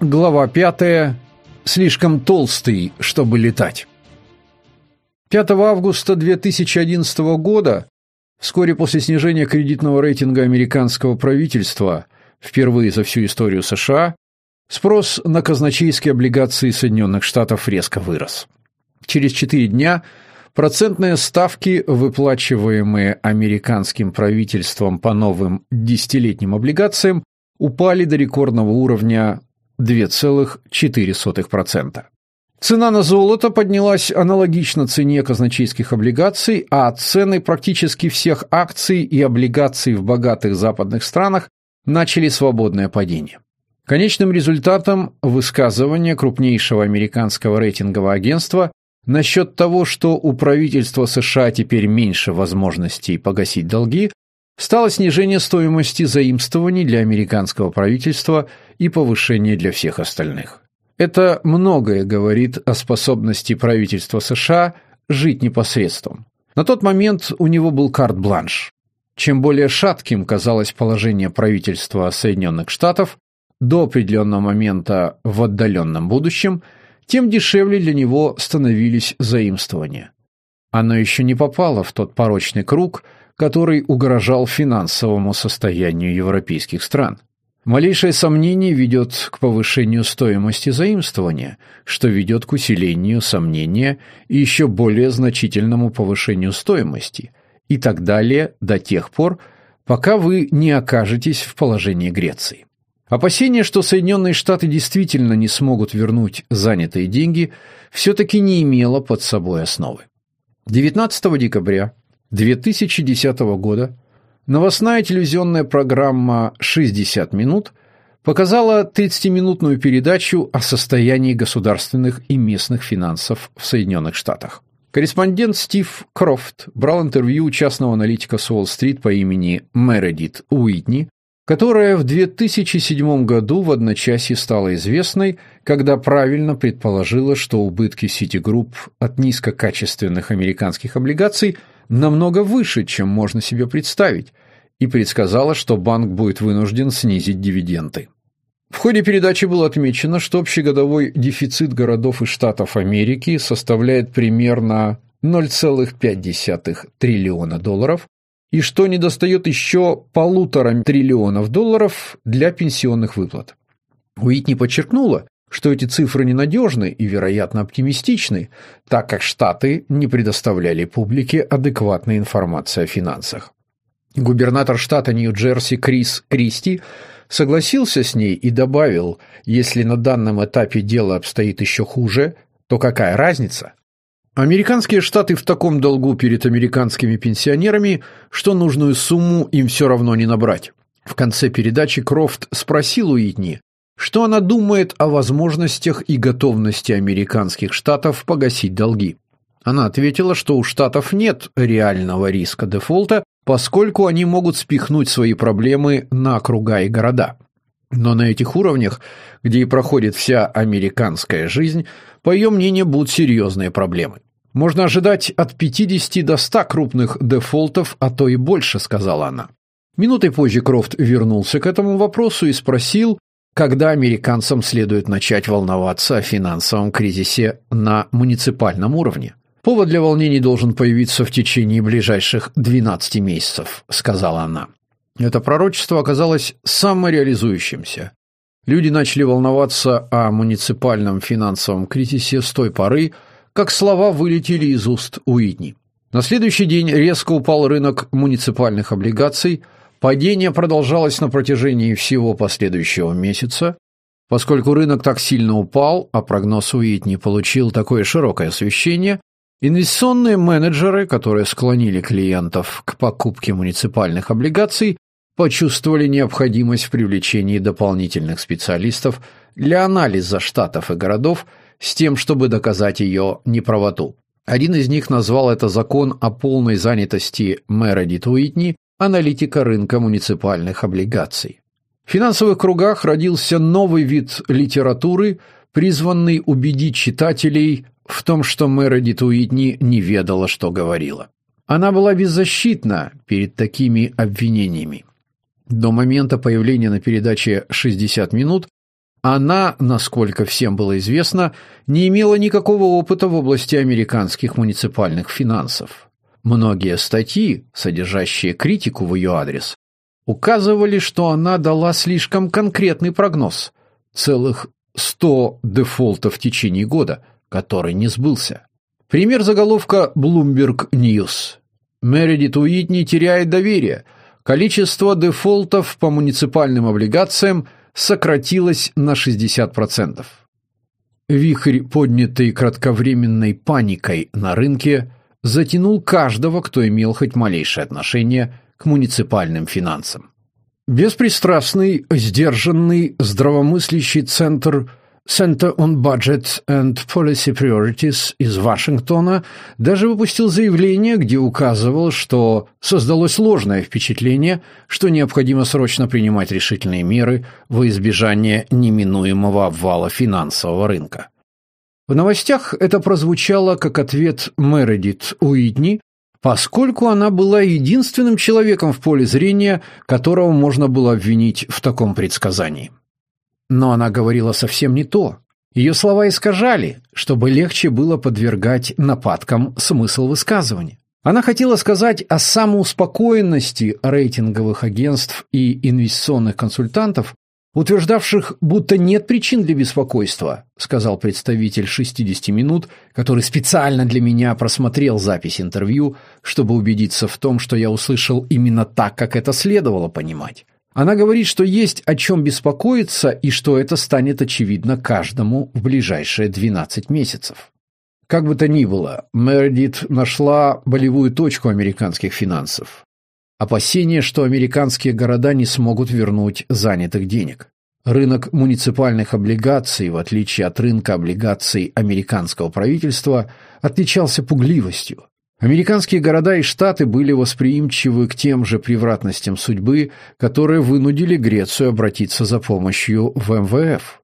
Глава 5. Слишком толстый, чтобы летать. 5 августа 2011 года, вскоре после снижения кредитного рейтинга американского правительства, впервые за всю историю США, спрос на казначейские облигации Соединенных Штатов резко вырос. Через 4 дня процентные ставки, выплачиваемые американским правительством по новым десятилетним облигациям, упали до рекордного уровня 2,4%. Цена на золото поднялась аналогично цене казначейских облигаций, а цены практически всех акций и облигаций в богатых западных странах начали свободное падение. Конечным результатом высказывания крупнейшего американского рейтингового агентства насчет того, что у правительства США теперь меньше возможностей погасить долги, стало снижение стоимости заимствований для американского правительства и повышение для всех остальных. Это многое говорит о способности правительства США жить непосредством. На тот момент у него был карт-бланш. Чем более шатким казалось положение правительства Соединенных Штатов до определенного момента в отдаленном будущем, тем дешевле для него становились заимствования. Оно еще не попало в тот порочный круг – который угрожал финансовому состоянию европейских стран. Малейшее сомнение ведет к повышению стоимости заимствования, что ведет к усилению сомнения и еще более значительному повышению стоимости, и так далее до тех пор, пока вы не окажетесь в положении Греции. Опасение, что Соединенные Штаты действительно не смогут вернуть занятые деньги, все-таки не имело под собой основы. 19 декабря 2010 года новостная телевизионная программа «60 минут» показала 30-минутную передачу о состоянии государственных и местных финансов в Соединенных Штатах. Корреспондент Стив Крофт брал интервью у частного аналитика с Уолл-стрит по имени Мередит Уитни, которая в 2007 году в одночасье стала известной, когда правильно предположила, что убытки Citigroup от низкокачественных американских облигаций – намного выше, чем можно себе представить, и предсказала, что банк будет вынужден снизить дивиденды. В ходе передачи было отмечено, что общегодовой дефицит городов и штатов Америки составляет примерно 0,5 триллиона долларов, и что недостает еще полутора триллионов долларов для пенсионных выплат. Уитни подчеркнула, что эти цифры ненадежны и, вероятно, оптимистичны, так как Штаты не предоставляли публике адекватной информации о финансах. Губернатор штата Нью-Джерси Крис Кристи согласился с ней и добавил, если на данном этапе дело обстоит еще хуже, то какая разница? Американские штаты в таком долгу перед американскими пенсионерами, что нужную сумму им все равно не набрать. В конце передачи Крофт спросил Уитни, что она думает о возможностях и готовности американских штатов погасить долги. Она ответила, что у штатов нет реального риска дефолта, поскольку они могут спихнуть свои проблемы на округа и города. Но на этих уровнях, где и проходит вся американская жизнь, по ее мнению, будут серьезные проблемы. Можно ожидать от 50 до 100 крупных дефолтов, а то и больше, сказала она. Минутой позже Крофт вернулся к этому вопросу и спросил, когда американцам следует начать волноваться о финансовом кризисе на муниципальном уровне. Повод для волнений должен появиться в течение ближайших 12 месяцев, сказала она. Это пророчество оказалось самореализующимся. Люди начали волноваться о муниципальном финансовом кризисе с той поры, как слова вылетели из уст Уитни. На следующий день резко упал рынок муниципальных облигаций – Падение продолжалось на протяжении всего последующего месяца, поскольку рынок так сильно упал, а прогноз Уитни получил такое широкое освещение, инвестиционные менеджеры, которые склонили клиентов к покупке муниципальных облигаций, почувствовали необходимость в привлечении дополнительных специалистов для анализа штатов и городов с тем, чтобы доказать ее неправоту. Один из них назвал это закон о полной занятости Мередит Уитни аналитика рынка муниципальных облигаций. В финансовых кругах родился новый вид литературы, призванный убедить читателей в том, что Мередит Уитни не ведала, что говорила. Она была беззащитна перед такими обвинениями. До момента появления на передаче «60 минут» Она, насколько всем было известно, не имела никакого опыта в области американских муниципальных финансов. Многие статьи, содержащие критику в ее адрес, указывали, что она дала слишком конкретный прогноз – целых 100 дефолтов в течение года, который не сбылся. Пример заголовка Bloomberg News. Мередит Уитни теряет доверие. Количество дефолтов по муниципальным облигациям сократилось на 60%. Вихрь, поднятый кратковременной паникой на рынке, затянул каждого, кто имел хоть малейшее отношение к муниципальным финансам. Беспристрастный, сдержанный, здравомыслящий центр Center on Budget and Policy Priorities из Вашингтона даже выпустил заявление, где указывал, что создалось ложное впечатление, что необходимо срочно принимать решительные меры во избежание неминуемого обвала финансового рынка. В новостях это прозвучало как ответ Мередит Уитни, поскольку она была единственным человеком в поле зрения, которого можно было обвинить в таком предсказании. Но она говорила совсем не то. Ее слова искажали, чтобы легче было подвергать нападкам смысл высказывания. Она хотела сказать о самоуспокоенности рейтинговых агентств и инвестиционных консультантов, утверждавших, будто нет причин для беспокойства, сказал представитель 60 минут, который специально для меня просмотрел запись интервью, чтобы убедиться в том, что я услышал именно так, как это следовало понимать. Она говорит, что есть о чем беспокоиться и что это станет очевидно каждому в ближайшие 12 месяцев. Как бы то ни было, Мередит нашла болевую точку американских финансов. Опасение, что американские города не смогут вернуть занятых денег. Рынок муниципальных облигаций, в отличие от рынка облигаций американского правительства, отличался пугливостью. Американские города и штаты были восприимчивы к тем же превратностям судьбы, которые вынудили Грецию обратиться за помощью в МВФ.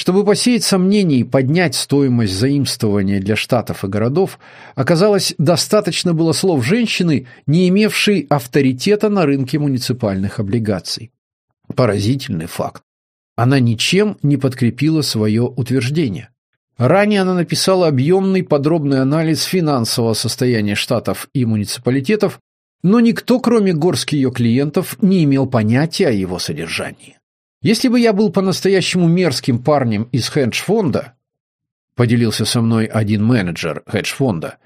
Чтобы посеять сомнения и поднять стоимость заимствования для штатов и городов, оказалось, достаточно было слов женщины, не имевшей авторитета на рынке муниципальных облигаций. Поразительный факт. Она ничем не подкрепила свое утверждение. Ранее она написала объемный подробный анализ финансового состояния штатов и муниципалитетов, но никто, кроме горски ее клиентов, не имел понятия о его содержании. Если бы я был по-настоящему мерзким парнем из хедж-фонда, поделился со мной один менеджер хедж-фонда,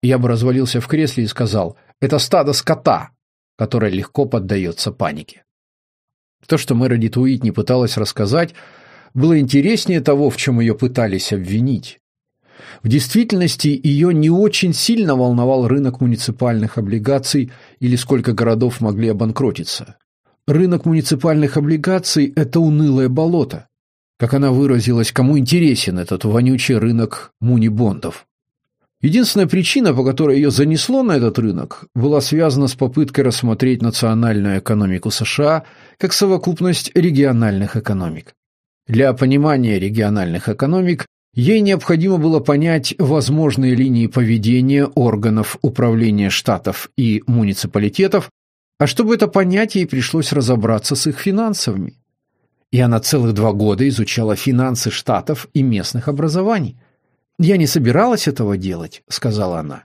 я бы развалился в кресле и сказал, это стадо скота, которое легко поддается панике. То, что Мередит Уитни пыталась рассказать, было интереснее того, в чем ее пытались обвинить. В действительности ее не очень сильно волновал рынок муниципальных облигаций или сколько городов могли обанкротиться. Рынок муниципальных облигаций – это унылое болото. Как она выразилась, кому интересен этот вонючий рынок мунибондов. Единственная причина, по которой ее занесло на этот рынок, была связана с попыткой рассмотреть национальную экономику США как совокупность региональных экономик. Для понимания региональных экономик ей необходимо было понять возможные линии поведения органов управления штатов и муниципалитетов, а чтобы это понять, ей пришлось разобраться с их финансовыми. И она целых два года изучала финансы штатов и местных образований. «Я не собиралась этого делать», — сказала она.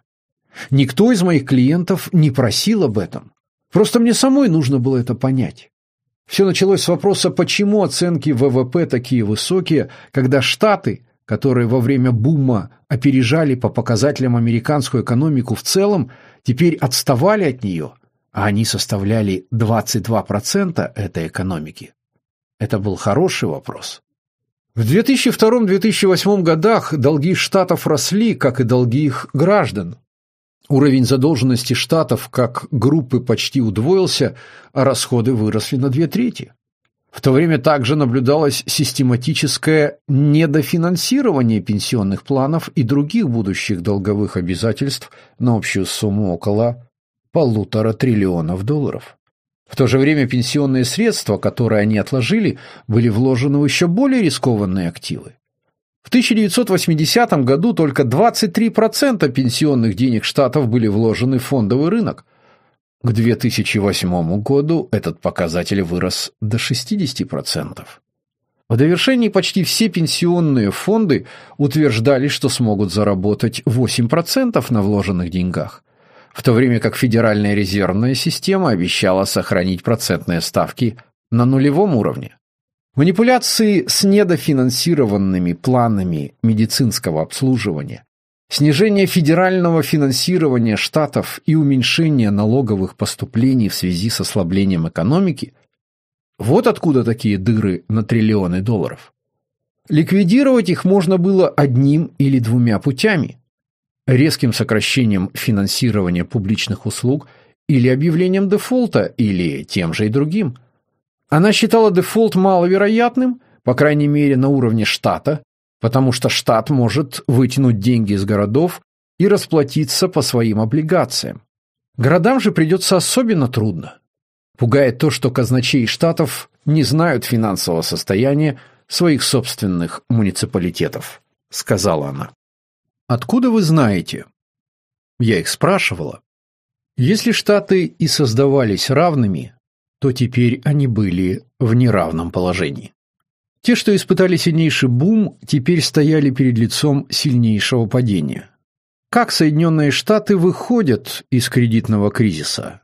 «Никто из моих клиентов не просил об этом. Просто мне самой нужно было это понять». Все началось с вопроса, почему оценки ВВП такие высокие, когда Штаты, которые во время бума опережали по показателям американскую экономику в целом, теперь отставали от нее, а они составляли 22% этой экономики. Это был хороший вопрос. В 2002-2008 годах долги штатов росли, как и долги их граждан. Уровень задолженности штатов как группы почти удвоился, а расходы выросли на две трети. В то время также наблюдалось систематическое недофинансирование пенсионных планов и других будущих долговых обязательств на общую сумму около полутора триллионов долларов. В то же время пенсионные средства, которые они отложили, были вложены в еще более рискованные активы. В 1980 году только 23% пенсионных денег штатов были вложены в фондовый рынок. К 2008 году этот показатель вырос до 60%. В довершении почти все пенсионные фонды утверждали, что смогут заработать 8% на вложенных деньгах, в то время как Федеральная резервная система обещала сохранить процентные ставки на нулевом уровне. Манипуляции с недофинансированными планами медицинского обслуживания, снижение федерального финансирования штатов и уменьшение налоговых поступлений в связи с ослаблением экономики – вот откуда такие дыры на триллионы долларов. Ликвидировать их можно было одним или двумя путями. Резким сокращением финансирования публичных услуг или объявлением дефолта, или тем же и другим. Она считала дефолт маловероятным, по крайней мере на уровне штата, потому что штат может вытянуть деньги из городов и расплатиться по своим облигациям. Городам же придется особенно трудно. Пугает то, что казначей штатов не знают финансового состояния своих собственных муниципалитетов, сказала она. Откуда вы знаете? Я их спрашивала. Если штаты и создавались равными, то теперь они были в неравном положении. Те, что испытали сильнейший бум, теперь стояли перед лицом сильнейшего падения. Как Соединенные Штаты выходят из кредитного кризиса?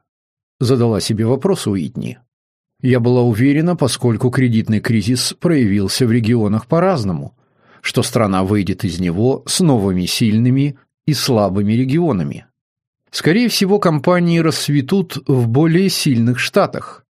Задала себе вопрос Уитни. Я была уверена, поскольку кредитный кризис проявился в регионах по-разному, что страна выйдет из него с новыми сильными и слабыми регионами. Скорее всего, компании расцветут в более сильных штатах.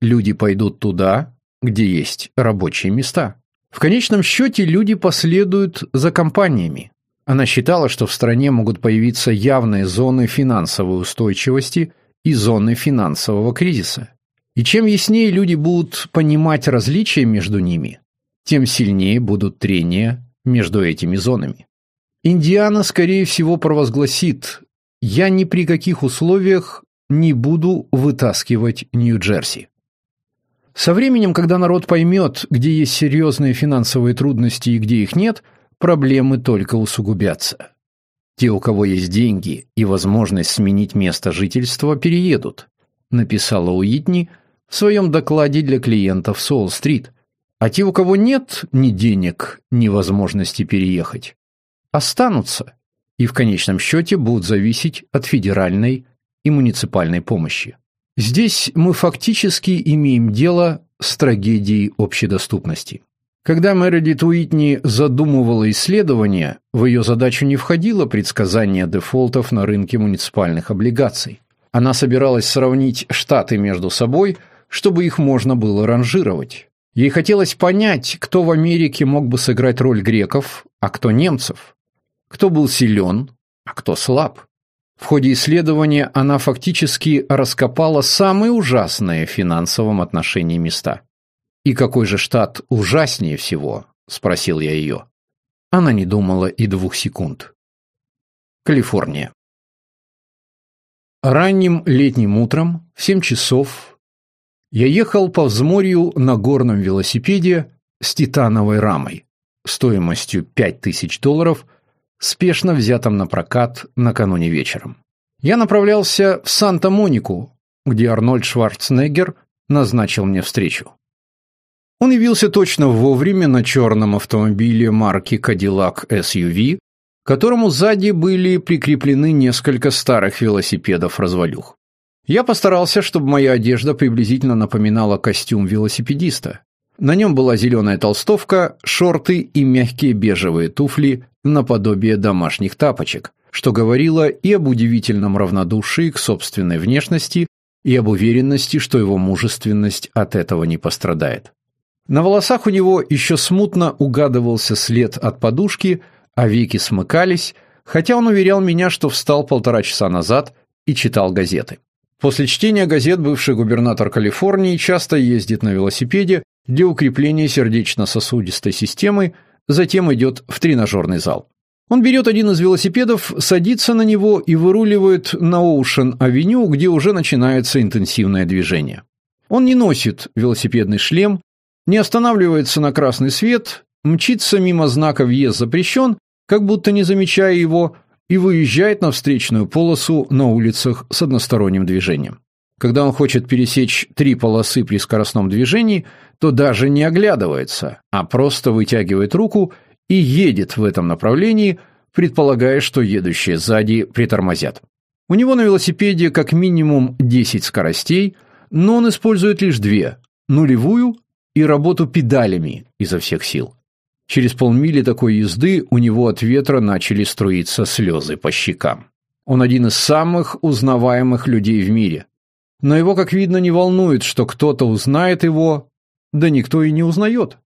Люди пойдут туда, где есть рабочие места. В конечном счете люди последуют за компаниями. Она считала, что в стране могут появиться явные зоны финансовой устойчивости – и зоны финансового кризиса. И чем яснее люди будут понимать различия между ними, тем сильнее будут трения между этими зонами. Индиана, скорее всего, провозгласит «Я ни при каких условиях не буду вытаскивать Нью-Джерси». Со временем, когда народ поймет, где есть серьезные финансовые трудности и где их нет, проблемы только усугубятся. Те, у кого есть деньги и возможность сменить место жительства, переедут, написала Уитни в своем докладе для клиентов Солл-стрит. А те, у кого нет ни денег, ни возможности переехать, останутся и в конечном счете будут зависеть от федеральной и муниципальной помощи. Здесь мы фактически имеем дело с трагедией общедоступности. Когда Мередит Уитни задумывала исследование, в ее задачу не входило предсказание дефолтов на рынке муниципальных облигаций. Она собиралась сравнить штаты между собой, чтобы их можно было ранжировать. Ей хотелось понять, кто в Америке мог бы сыграть роль греков, а кто немцев. Кто был силен, а кто слаб. В ходе исследования она фактически раскопала самые ужасные в финансовом отношении места. «И какой же штат ужаснее всего?» – спросил я ее. Она не думала и двух секунд. Калифорния. Ранним летним утром, в семь часов, я ехал по взморью на горном велосипеде с титановой рамой, стоимостью пять тысяч долларов, спешно взятым на прокат накануне вечером. Я направлялся в Санта-Монику, где Арнольд Шварценеггер назначил мне встречу. Он явился точно вовремя на черном автомобиле марки Cadillac SUV, к которому сзади были прикреплены несколько старых велосипедов-развалюх. Я постарался, чтобы моя одежда приблизительно напоминала костюм велосипедиста. На нем была зеленая толстовка, шорты и мягкие бежевые туфли наподобие домашних тапочек, что говорило и об удивительном равнодушии к собственной внешности, и об уверенности, что его мужественность от этого не пострадает. На волосах у него еще смутно угадывался след от подушки, а веки смыкались, хотя он уверял меня, что встал полтора часа назад и читал газеты. После чтения газет бывший губернатор Калифорнии часто ездит на велосипеде для укрепления сердечно-сосудистой системы, затем идет в тренажерный зал. Он берет один из велосипедов, садится на него и выруливает на Оушен-авеню, где уже начинается интенсивное движение. Он не носит велосипедный шлем, не останавливается на красный свет, мчится мимо знака «Въезд запрещен», как будто не замечая его, и выезжает на встречную полосу на улицах с односторонним движением. Когда он хочет пересечь три полосы при скоростном движении, то даже не оглядывается, а просто вытягивает руку и едет в этом направлении, предполагая, что едущие сзади притормозят. У него на велосипеде как минимум 10 скоростей, но он использует лишь две – нулевую и работу педалями изо всех сил. Через полмили такой езды у него от ветра начали струиться слезы по щекам. Он один из самых узнаваемых людей в мире. Но его, как видно, не волнует, что кто-то узнает его, да никто и не узнает.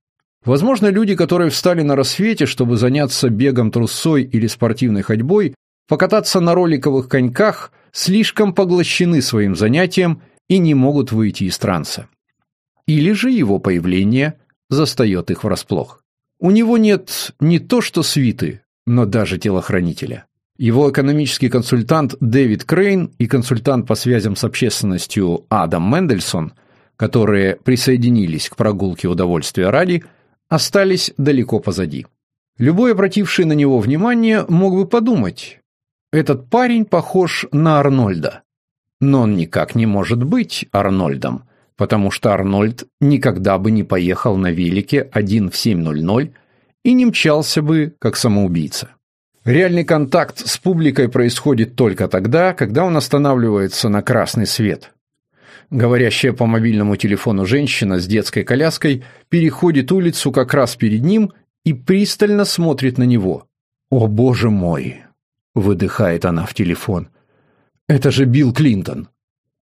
Возможно, люди, которые встали на рассвете, чтобы заняться бегом трусой или спортивной ходьбой, покататься на роликовых коньках, слишком поглощены своим занятием и не могут выйти из транса. Или же его появление застает их врасплох. У него нет не то что свиты, но даже телохранителя. Его экономический консультант Дэвид Крейн и консультант по связям с общественностью Адам Мендельсон, которые присоединились к прогулке удовольствия ради, остались далеко позади. Любой обративший на него внимание мог бы подумать, этот парень похож на Арнольда. Но он никак не может быть Арнольдом – потому что Арнольд никогда бы не поехал на велике один в 7.00 и не мчался бы как самоубийца. Реальный контакт с публикой происходит только тогда, когда он останавливается на красный свет. Говорящая по мобильному телефону женщина с детской коляской переходит улицу как раз перед ним и пристально смотрит на него. «О, боже мой!» – выдыхает она в телефон. «Это же Билл Клинтон!»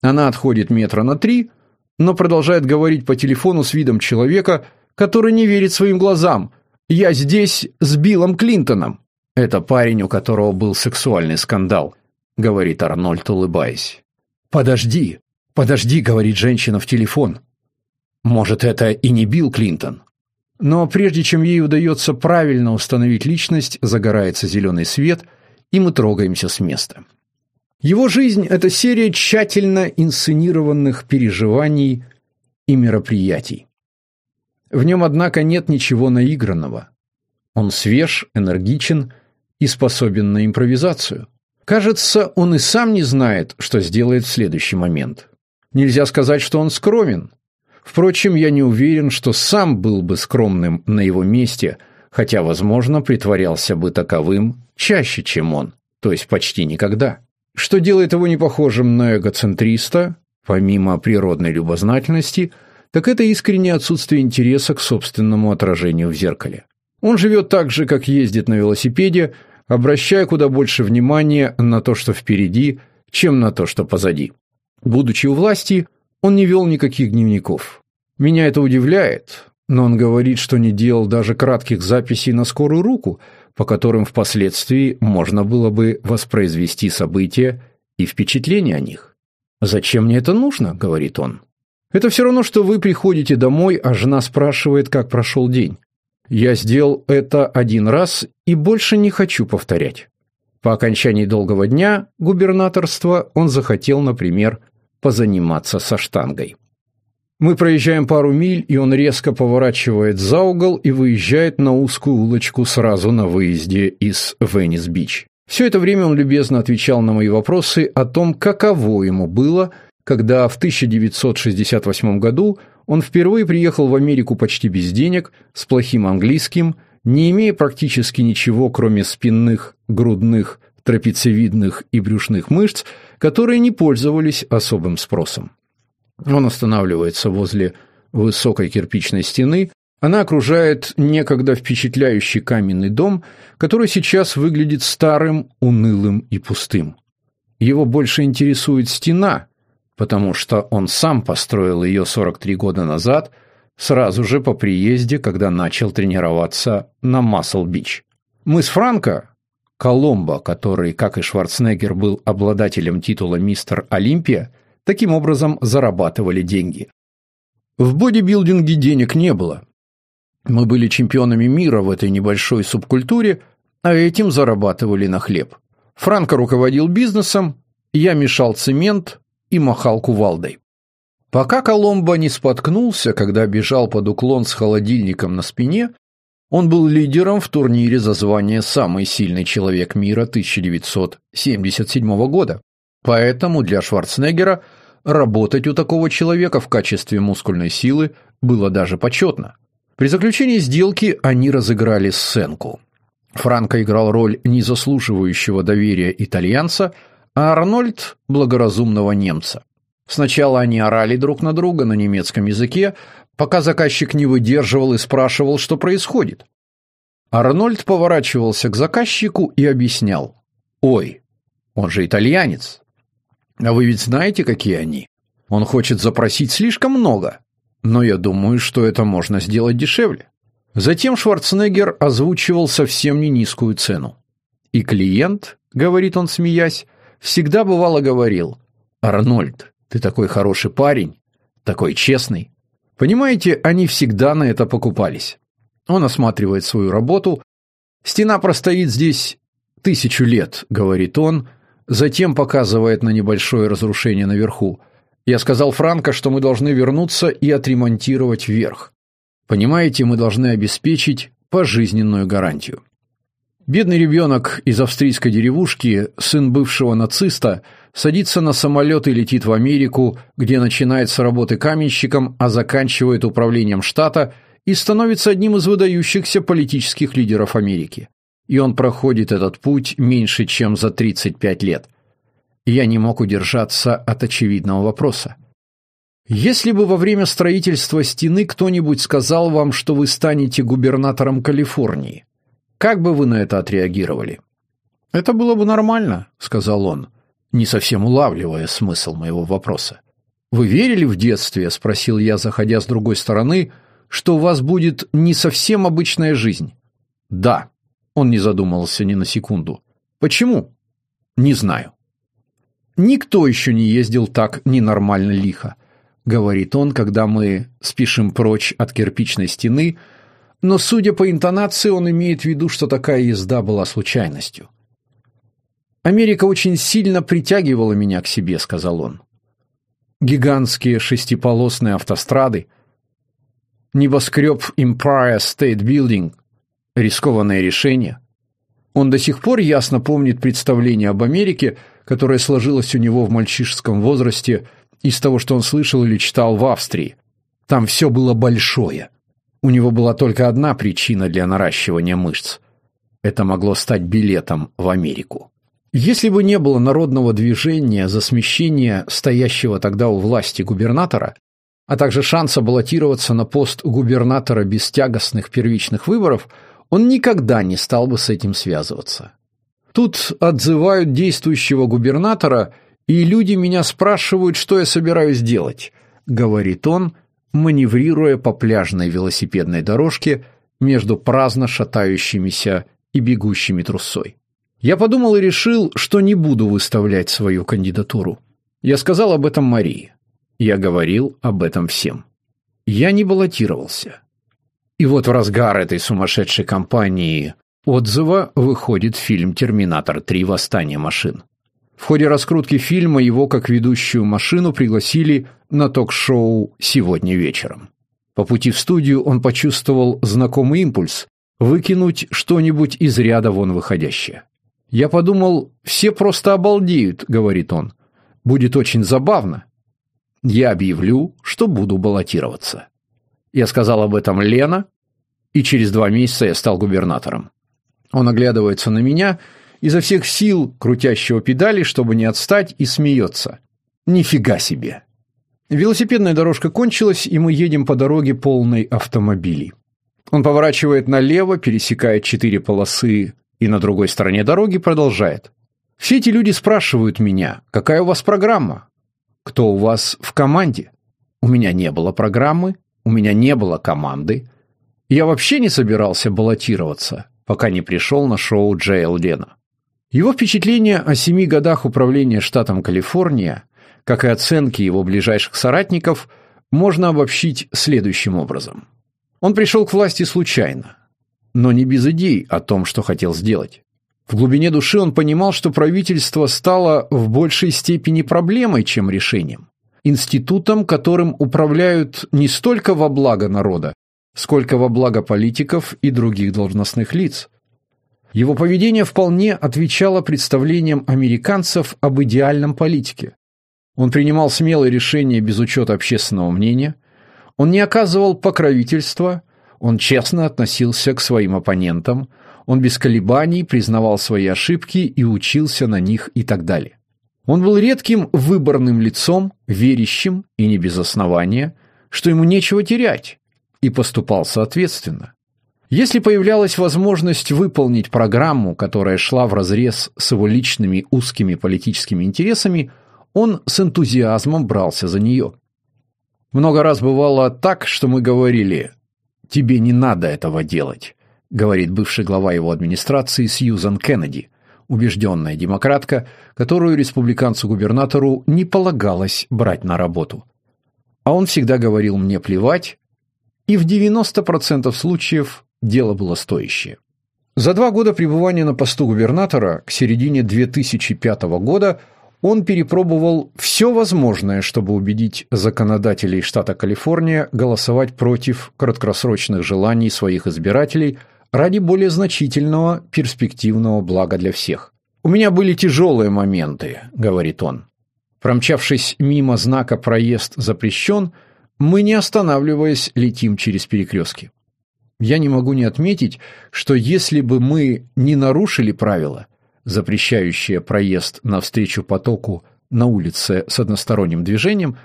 Она отходит метра на три – но продолжает говорить по телефону с видом человека, который не верит своим глазам. «Я здесь с Биллом Клинтоном». «Это парень, у которого был сексуальный скандал», — говорит Арнольд, улыбаясь. «Подожди, подожди», — говорит женщина в телефон. «Может, это и не Билл Клинтон?» Но прежде чем ей удается правильно установить личность, загорается зеленый свет, и мы трогаемся с места. Его жизнь – это серия тщательно инсценированных переживаний и мероприятий. В нем, однако, нет ничего наигранного. Он свеж, энергичен и способен на импровизацию. Кажется, он и сам не знает, что сделает в следующий момент. Нельзя сказать, что он скромен. Впрочем, я не уверен, что сам был бы скромным на его месте, хотя, возможно, притворялся бы таковым чаще, чем он, то есть почти никогда. Что делает его не похожим на эгоцентриста, помимо природной любознательности, так это искреннее отсутствие интереса к собственному отражению в зеркале. Он живет так же, как ездит на велосипеде, обращая куда больше внимания на то, что впереди, чем на то, что позади. Будучи у власти, он не вел никаких дневников. Меня это удивляет, но он говорит, что не делал даже кратких записей на скорую руку – по которым впоследствии можно было бы воспроизвести события и впечатления о них. «Зачем мне это нужно?» – говорит он. «Это все равно, что вы приходите домой, а жена спрашивает, как прошел день. Я сделал это один раз и больше не хочу повторять». По окончании долгого дня губернаторства он захотел, например, позаниматься со штангой. Мы проезжаем пару миль, и он резко поворачивает за угол и выезжает на узкую улочку сразу на выезде из Веннис-Бич. Все это время он любезно отвечал на мои вопросы о том, каково ему было, когда в 1968 году он впервые приехал в Америку почти без денег, с плохим английским, не имея практически ничего, кроме спинных, грудных, трапециевидных и брюшных мышц, которые не пользовались особым спросом. Он останавливается возле высокой кирпичной стены. Она окружает некогда впечатляющий каменный дом, который сейчас выглядит старым, унылым и пустым. Его больше интересует стена, потому что он сам построил ее 43 года назад, сразу же по приезде, когда начал тренироваться на Масл-Бич. Мы с Франко, Коломбо, который, как и Шварценеггер, был обладателем титула «Мистер Олимпия», таким образом зарабатывали деньги. В бодибилдинге денег не было. Мы были чемпионами мира в этой небольшой субкультуре, а этим зарабатывали на хлеб. Франко руководил бизнесом, я мешал цемент и махал кувалдой. Пока Коломбо не споткнулся, когда бежал под уклон с холодильником на спине, он был лидером в турнире за звание «Самый сильный человек мира» 1977 года. Поэтому для Шварценеггера работать у такого человека в качестве мускульной силы было даже почетно. При заключении сделки они разыграли сценку. Франко играл роль незаслуживающего доверия итальянца, а Арнольд – благоразумного немца. Сначала они орали друг на друга на немецком языке, пока заказчик не выдерживал и спрашивал, что происходит. Арнольд поворачивался к заказчику и объяснял. «Ой, он же итальянец. А вы ведь знаете, какие они? Он хочет запросить слишком много. Но я думаю, что это можно сделать дешевле». Затем Шварценеггер озвучивал совсем не низкую цену. И клиент, говорит он, смеясь, всегда бывало говорил, «Арнольд, ты такой хороший парень, такой честный». Понимаете, они всегда на это покупались. Он осматривает свою работу. «Стена простоит здесь тысячу лет», — говорит он, затем показывает на небольшое разрушение наверху. «Я сказал Франко, что мы должны вернуться и отремонтировать верх. Понимаете, мы должны обеспечить пожизненную гарантию». Бедный ребенок из австрийской деревушки, сын бывшего нациста, садится на самолет и летит в Америку, где начинает с работы каменщиком, а заканчивает управлением штата и становится одним из выдающихся политических лидеров Америки. И он проходит этот путь меньше, чем за 35 лет. Я не мог удержаться от очевидного вопроса. Если бы во время строительства стены кто-нибудь сказал вам, что вы станете губернатором Калифорнии, как бы вы на это отреагировали? Это было бы нормально, сказал он, не совсем улавливая смысл моего вопроса. Вы верили в детстве, спросил я, заходя с другой стороны, что у вас будет не совсем обычная жизнь? Да. Он не задумался ни на секунду. Почему? Не знаю. Никто еще не ездил так ненормально лихо, говорит он, когда мы спешим прочь от кирпичной стены, но, судя по интонации, он имеет в виду, что такая езда была случайностью. «Америка очень сильно притягивала меня к себе», — сказал он. Гигантские шестиполосные автострады, небоскреб Empire State Building, рискованное решение. Он до сих пор ясно помнит представление об Америке, которое сложилось у него в мальчишеском возрасте из того, что он слышал или читал в Австрии. Там все было большое. У него была только одна причина для наращивания мышц. Это могло стать билетом в Америку. Если бы не было народного движения за смещение стоящего тогда у власти губернатора, а также шанса баллотироваться на пост губернатора без тягостных первичных выборов, он никогда не стал бы с этим связываться. Тут отзывают действующего губернатора, и люди меня спрашивают, что я собираюсь делать, говорит он, маневрируя по пляжной велосипедной дорожке между праздно шатающимися и бегущими трусой. Я подумал и решил, что не буду выставлять свою кандидатуру. Я сказал об этом Марии. Я говорил об этом всем. Я не баллотировался. И вот в разгар этой сумасшедшей кампании отзыва выходит фильм «Терминатор 3. Восстание машин». В ходе раскрутки фильма его как ведущую машину пригласили на ток-шоу «Сегодня вечером». По пути в студию он почувствовал знакомый импульс выкинуть что-нибудь из ряда вон выходящее. «Я подумал, все просто обалдеют», — говорит он. «Будет очень забавно. Я объявлю, что буду баллотироваться». Я сказал об этом Лена, и через два месяца я стал губернатором. Он оглядывается на меня — изо всех сил крутящего педали, чтобы не отстать, и смеется. Нифига себе. Велосипедная дорожка кончилась, и мы едем по дороге полной автомобилей. Он поворачивает налево, пересекает четыре полосы и на другой стороне дороги продолжает. Все эти люди спрашивают меня, какая у вас программа? Кто у вас в команде? У меня не было программы, у меня не было команды. Я вообще не собирался баллотироваться, пока не пришел на шоу Джейл Лена. Его впечатление о семи годах управления штатом Калифорния, как и оценки его ближайших соратников, можно обобщить следующим образом. Он пришел к власти случайно, но не без идей о том, что хотел сделать. В глубине души он понимал, что правительство стало в большей степени проблемой, чем решением. Институтом, которым управляют не столько во благо народа, сколько во благо политиков и других должностных лиц. Его поведение вполне отвечало представлениям американцев об идеальном политике. Он принимал смелые решения без учета общественного мнения. Он не оказывал покровительства. Он честно относился к своим оппонентам. Он без колебаний признавал свои ошибки и учился на них и так далее. Он был редким выборным лицом, верящим, и не без основания, что ему нечего терять, и поступал соответственно. Если появлялась возможность выполнить программу, которая шла вразрез с его личными узкими политическими интересами, он с энтузиазмом брался за нее. Много раз бывало так, что мы говорили «тебе не надо этого делать», говорит бывший глава его администрации Сьюзан Кеннеди, убежденная демократка, которую республиканцу-губернатору не полагалось брать на работу. А он всегда говорил «мне плевать», и в 90% случаев дело было стоящее. За два года пребывания на посту губернатора к середине 2005 года он перепробовал все возможное, чтобы убедить законодателей штата Калифорния голосовать против краткосрочных желаний своих избирателей ради более значительного перспективного блага для всех. «У меня были тяжелые моменты», — говорит он. Промчавшись мимо знака «Проезд запрещен», мы, не останавливаясь, летим через перекрестки. Я не могу не отметить, что если бы мы не нарушили правила, запрещающее проезд навстречу потоку на улице с односторонним движением,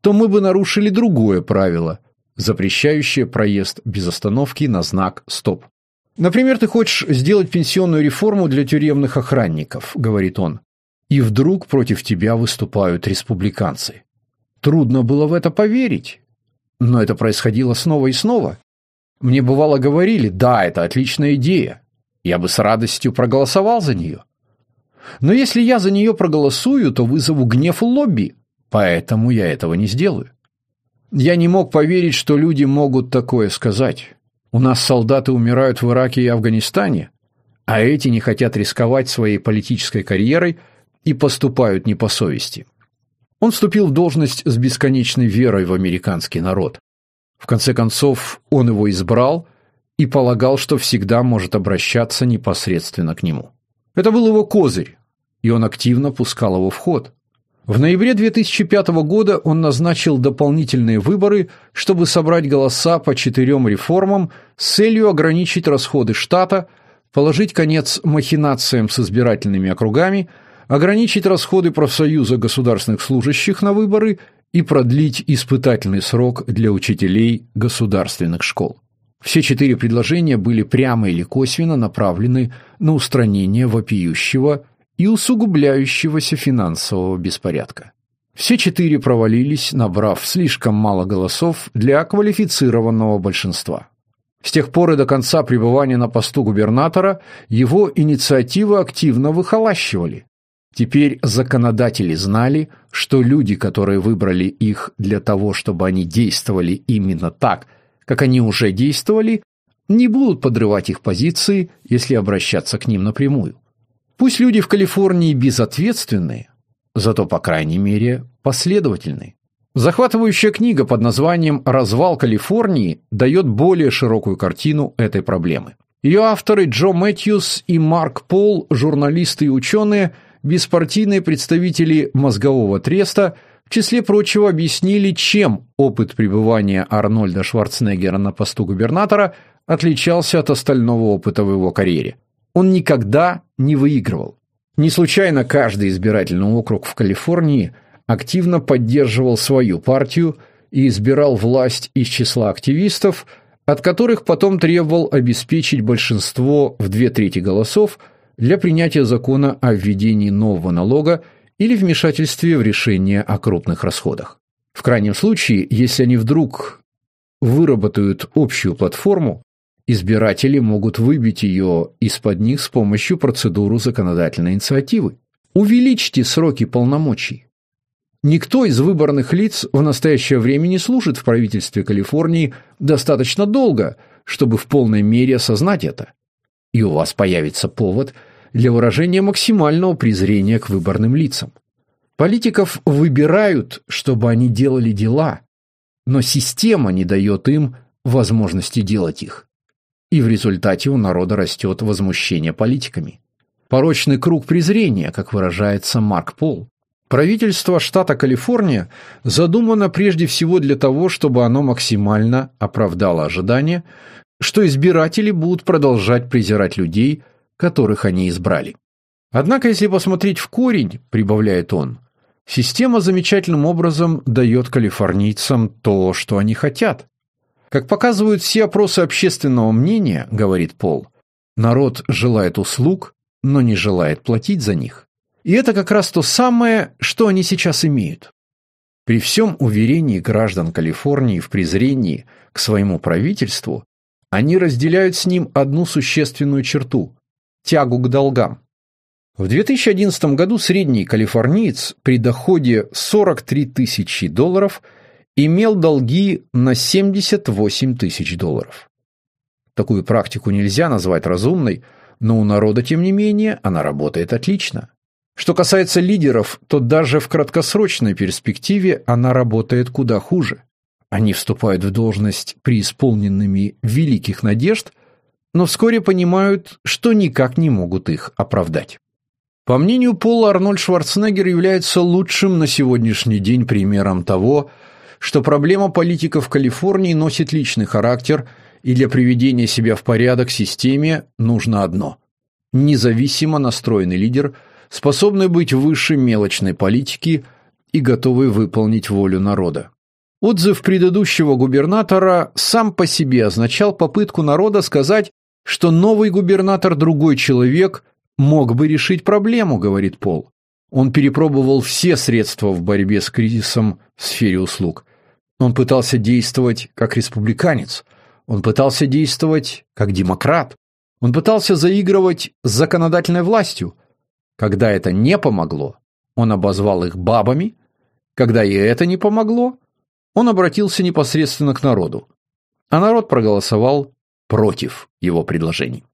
то мы бы нарушили другое правило, запрещающее проезд без остановки на знак «Стоп». Например, ты хочешь сделать пенсионную реформу для тюремных охранников, говорит он, и вдруг против тебя выступают республиканцы. Трудно было в это поверить, но это происходило снова и снова. Мне бывало говорили, да, это отличная идея, я бы с радостью проголосовал за нее. Но если я за нее проголосую, то вызову гнев лобби, поэтому я этого не сделаю. Я не мог поверить, что люди могут такое сказать. У нас солдаты умирают в Ираке и Афганистане, а эти не хотят рисковать своей политической карьерой и поступают не по совести. Он вступил в должность с бесконечной верой в американский народ. В конце концов, он его избрал и полагал, что всегда может обращаться непосредственно к нему. Это был его козырь, и он активно пускал его в ход. В ноябре 2005 года он назначил дополнительные выборы, чтобы собрать голоса по четырем реформам с целью ограничить расходы штата, положить конец махинациям с избирательными округами, ограничить расходы профсоюза государственных служащих на выборы и продлить испытательный срок для учителей государственных школ. Все четыре предложения были прямо или косвенно направлены на устранение вопиющего и усугубляющегося финансового беспорядка. Все четыре провалились, набрав слишком мало голосов для квалифицированного большинства. С тех пор и до конца пребывания на посту губернатора его инициативы активно выхолащивали. Теперь законодатели знали, что люди, которые выбрали их для того, чтобы они действовали именно так, как они уже действовали, не будут подрывать их позиции, если обращаться к ним напрямую. Пусть люди в Калифорнии безответственные, зато, по крайней мере, последовательные. Захватывающая книга под названием «Развал Калифорнии» дает более широкую картину этой проблемы. Ее авторы Джо Мэтьюс и Марк Пол, журналисты и ученые, беспартийные представители мозгового треста, в числе прочего объяснили, чем опыт пребывания Арнольда Шварценеггера на посту губернатора отличался от остального опыта в его карьере он никогда не выигрывал. Не случайно каждый избирательный округ в Калифорнии активно поддерживал свою партию и избирал власть из числа активистов, от которых потом требовал обеспечить большинство в две трети голосов для принятия закона о введении нового налога или вмешательстве в решение о крупных расходах. В крайнем случае, если они вдруг выработают общую платформу, избиратели могут выбить ее из-под них с помощью процедуры законодательной инициативы. Увеличьте сроки полномочий. Никто из выборных лиц в настоящее время не служит в правительстве Калифорнии достаточно долго, чтобы в полной мере осознать это. И у вас появится повод для выражения максимального презрения к выборным лицам. Политиков выбирают, чтобы они делали дела, но система не дает им возможности делать их и в результате у народа растет возмущение политиками. Порочный круг презрения, как выражается Марк Пол. Правительство штата Калифорния задумано прежде всего для того, чтобы оно максимально оправдало ожидания, что избиратели будут продолжать презирать людей, которых они избрали. Однако, если посмотреть в корень, прибавляет он, система замечательным образом дает калифорнийцам то, что они хотят. Как показывают все опросы общественного мнения, говорит Пол, народ желает услуг, но не желает платить за них. И это как раз то самое, что они сейчас имеют. При всем уверении граждан Калифорнии в презрении к своему правительству, они разделяют с ним одну существенную черту – тягу к долгам. В 2011 году средний калифорниец при доходе 43 тысячи долларов имел долги на 78 тысяч долларов. Такую практику нельзя назвать разумной, но у народа, тем не менее, она работает отлично. Что касается лидеров, то даже в краткосрочной перспективе она работает куда хуже. Они вступают в должность преисполненными великих надежд, но вскоре понимают, что никак не могут их оправдать. По мнению Пола, Арнольд Шварценеггер является лучшим на сегодняшний день примером того, что проблема политиков Калифорнии носит личный характер, и для приведения себя в порядок системе нужно одно – независимо настроенный лидер, способный быть выше мелочной политики и готовый выполнить волю народа. Отзыв предыдущего губернатора сам по себе означал попытку народа сказать, что новый губернатор – другой человек – мог бы решить проблему, говорит Пол. Он перепробовал все средства в борьбе с кризисом в сфере услуг. Он пытался действовать как республиканец. Он пытался действовать как демократ. Он пытался заигрывать с законодательной властью. Когда это не помогло, он обозвал их бабами. Когда и это не помогло, он обратился непосредственно к народу. А народ проголосовал против его предложений.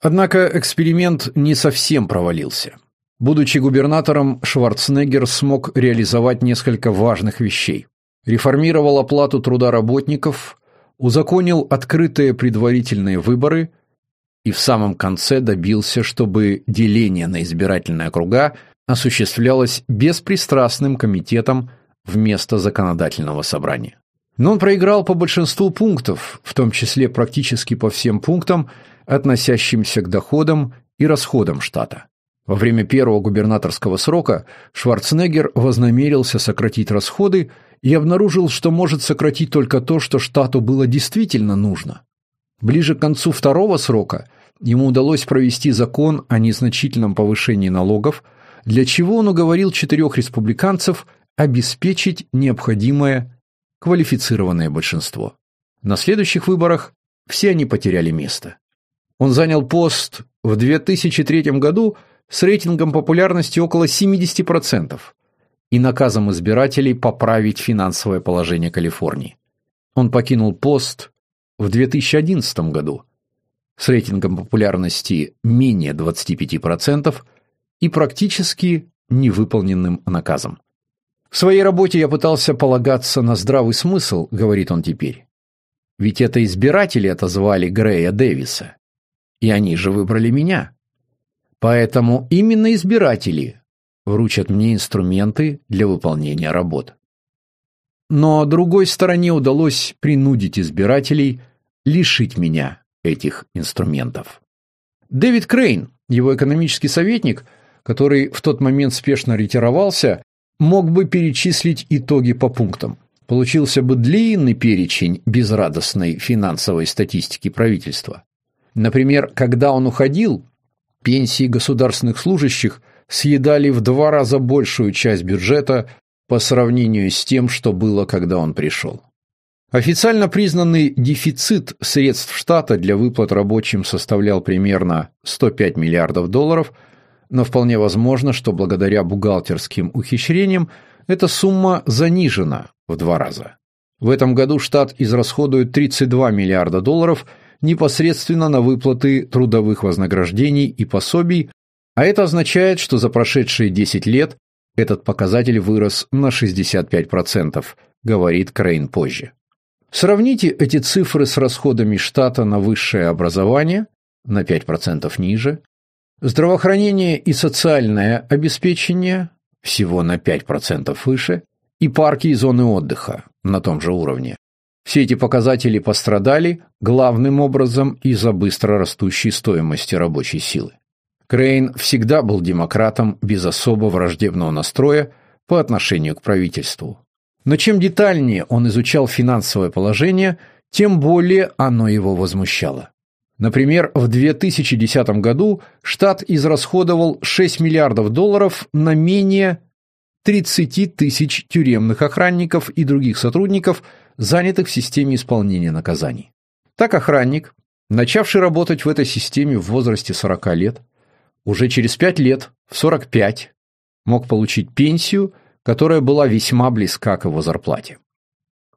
Однако эксперимент не совсем провалился. Будучи губернатором, Шварценеггер смог реализовать несколько важных вещей. Реформировал оплату труда работников, узаконил открытые предварительные выборы и в самом конце добился, чтобы деление на избирательные округа осуществлялось беспристрастным комитетом вместо законодательного собрания. Но он проиграл по большинству пунктов, в том числе практически по всем пунктам, относящимся к доходам и расходам штата. Во время первого губернаторского срока Шварценеггер вознамерился сократить расходы и обнаружил, что может сократить только то, что штату было действительно нужно. Ближе к концу второго срока ему удалось провести закон о незначительном повышении налогов, для чего он уговорил четырех республиканцев обеспечить необходимое квалифицированное большинство. На следующих выборах все они потеряли место. Он занял пост в 2003 году с рейтингом популярности около 70% и наказом избирателей поправить финансовое положение Калифорнии. Он покинул пост в 2011 году с рейтингом популярности менее 25% и практически невыполненным наказом. В своей работе я пытался полагаться на здравый смысл, говорит он теперь. Ведь это избиратели отозвали Грея Дэвиса и они же выбрали меня. Поэтому именно избиратели вручат мне инструменты для выполнения работ. Но другой стороне удалось принудить избирателей лишить меня этих инструментов. Дэвид Крейн, его экономический советник, который в тот момент спешно ретировался, мог бы перечислить итоги по пунктам. Получился бы длинный перечень безрадостной финансовой статистики правительства. Например, когда он уходил, пенсии государственных служащих съедали в два раза большую часть бюджета по сравнению с тем, что было, когда он пришел. Официально признанный дефицит средств штата для выплат рабочим составлял примерно 105 миллиардов долларов, но вполне возможно, что благодаря бухгалтерским ухищрениям эта сумма занижена в два раза. В этом году штат израсходует 32 миллиарда долларов – непосредственно на выплаты трудовых вознаграждений и пособий, а это означает, что за прошедшие 10 лет этот показатель вырос на 65%, говорит Крейн позже. Сравните эти цифры с расходами штата на высшее образование на 5% ниже, здравоохранение и социальное обеспечение всего на 5% выше, и парки и зоны отдыха на том же уровне. Все эти показатели пострадали главным образом из-за быстро растущей стоимости рабочей силы. Крейн всегда был демократом без особо враждебного настроя по отношению к правительству. Но чем детальнее он изучал финансовое положение, тем более оно его возмущало. Например, в 2010 году штат израсходовал 6 миллиардов долларов на менее 30 тысяч тюремных охранников и других сотрудников, занятых в системе исполнения наказаний. Так охранник, начавший работать в этой системе в возрасте 40 лет, уже через 5 лет, в 45, мог получить пенсию, которая была весьма близка к его зарплате.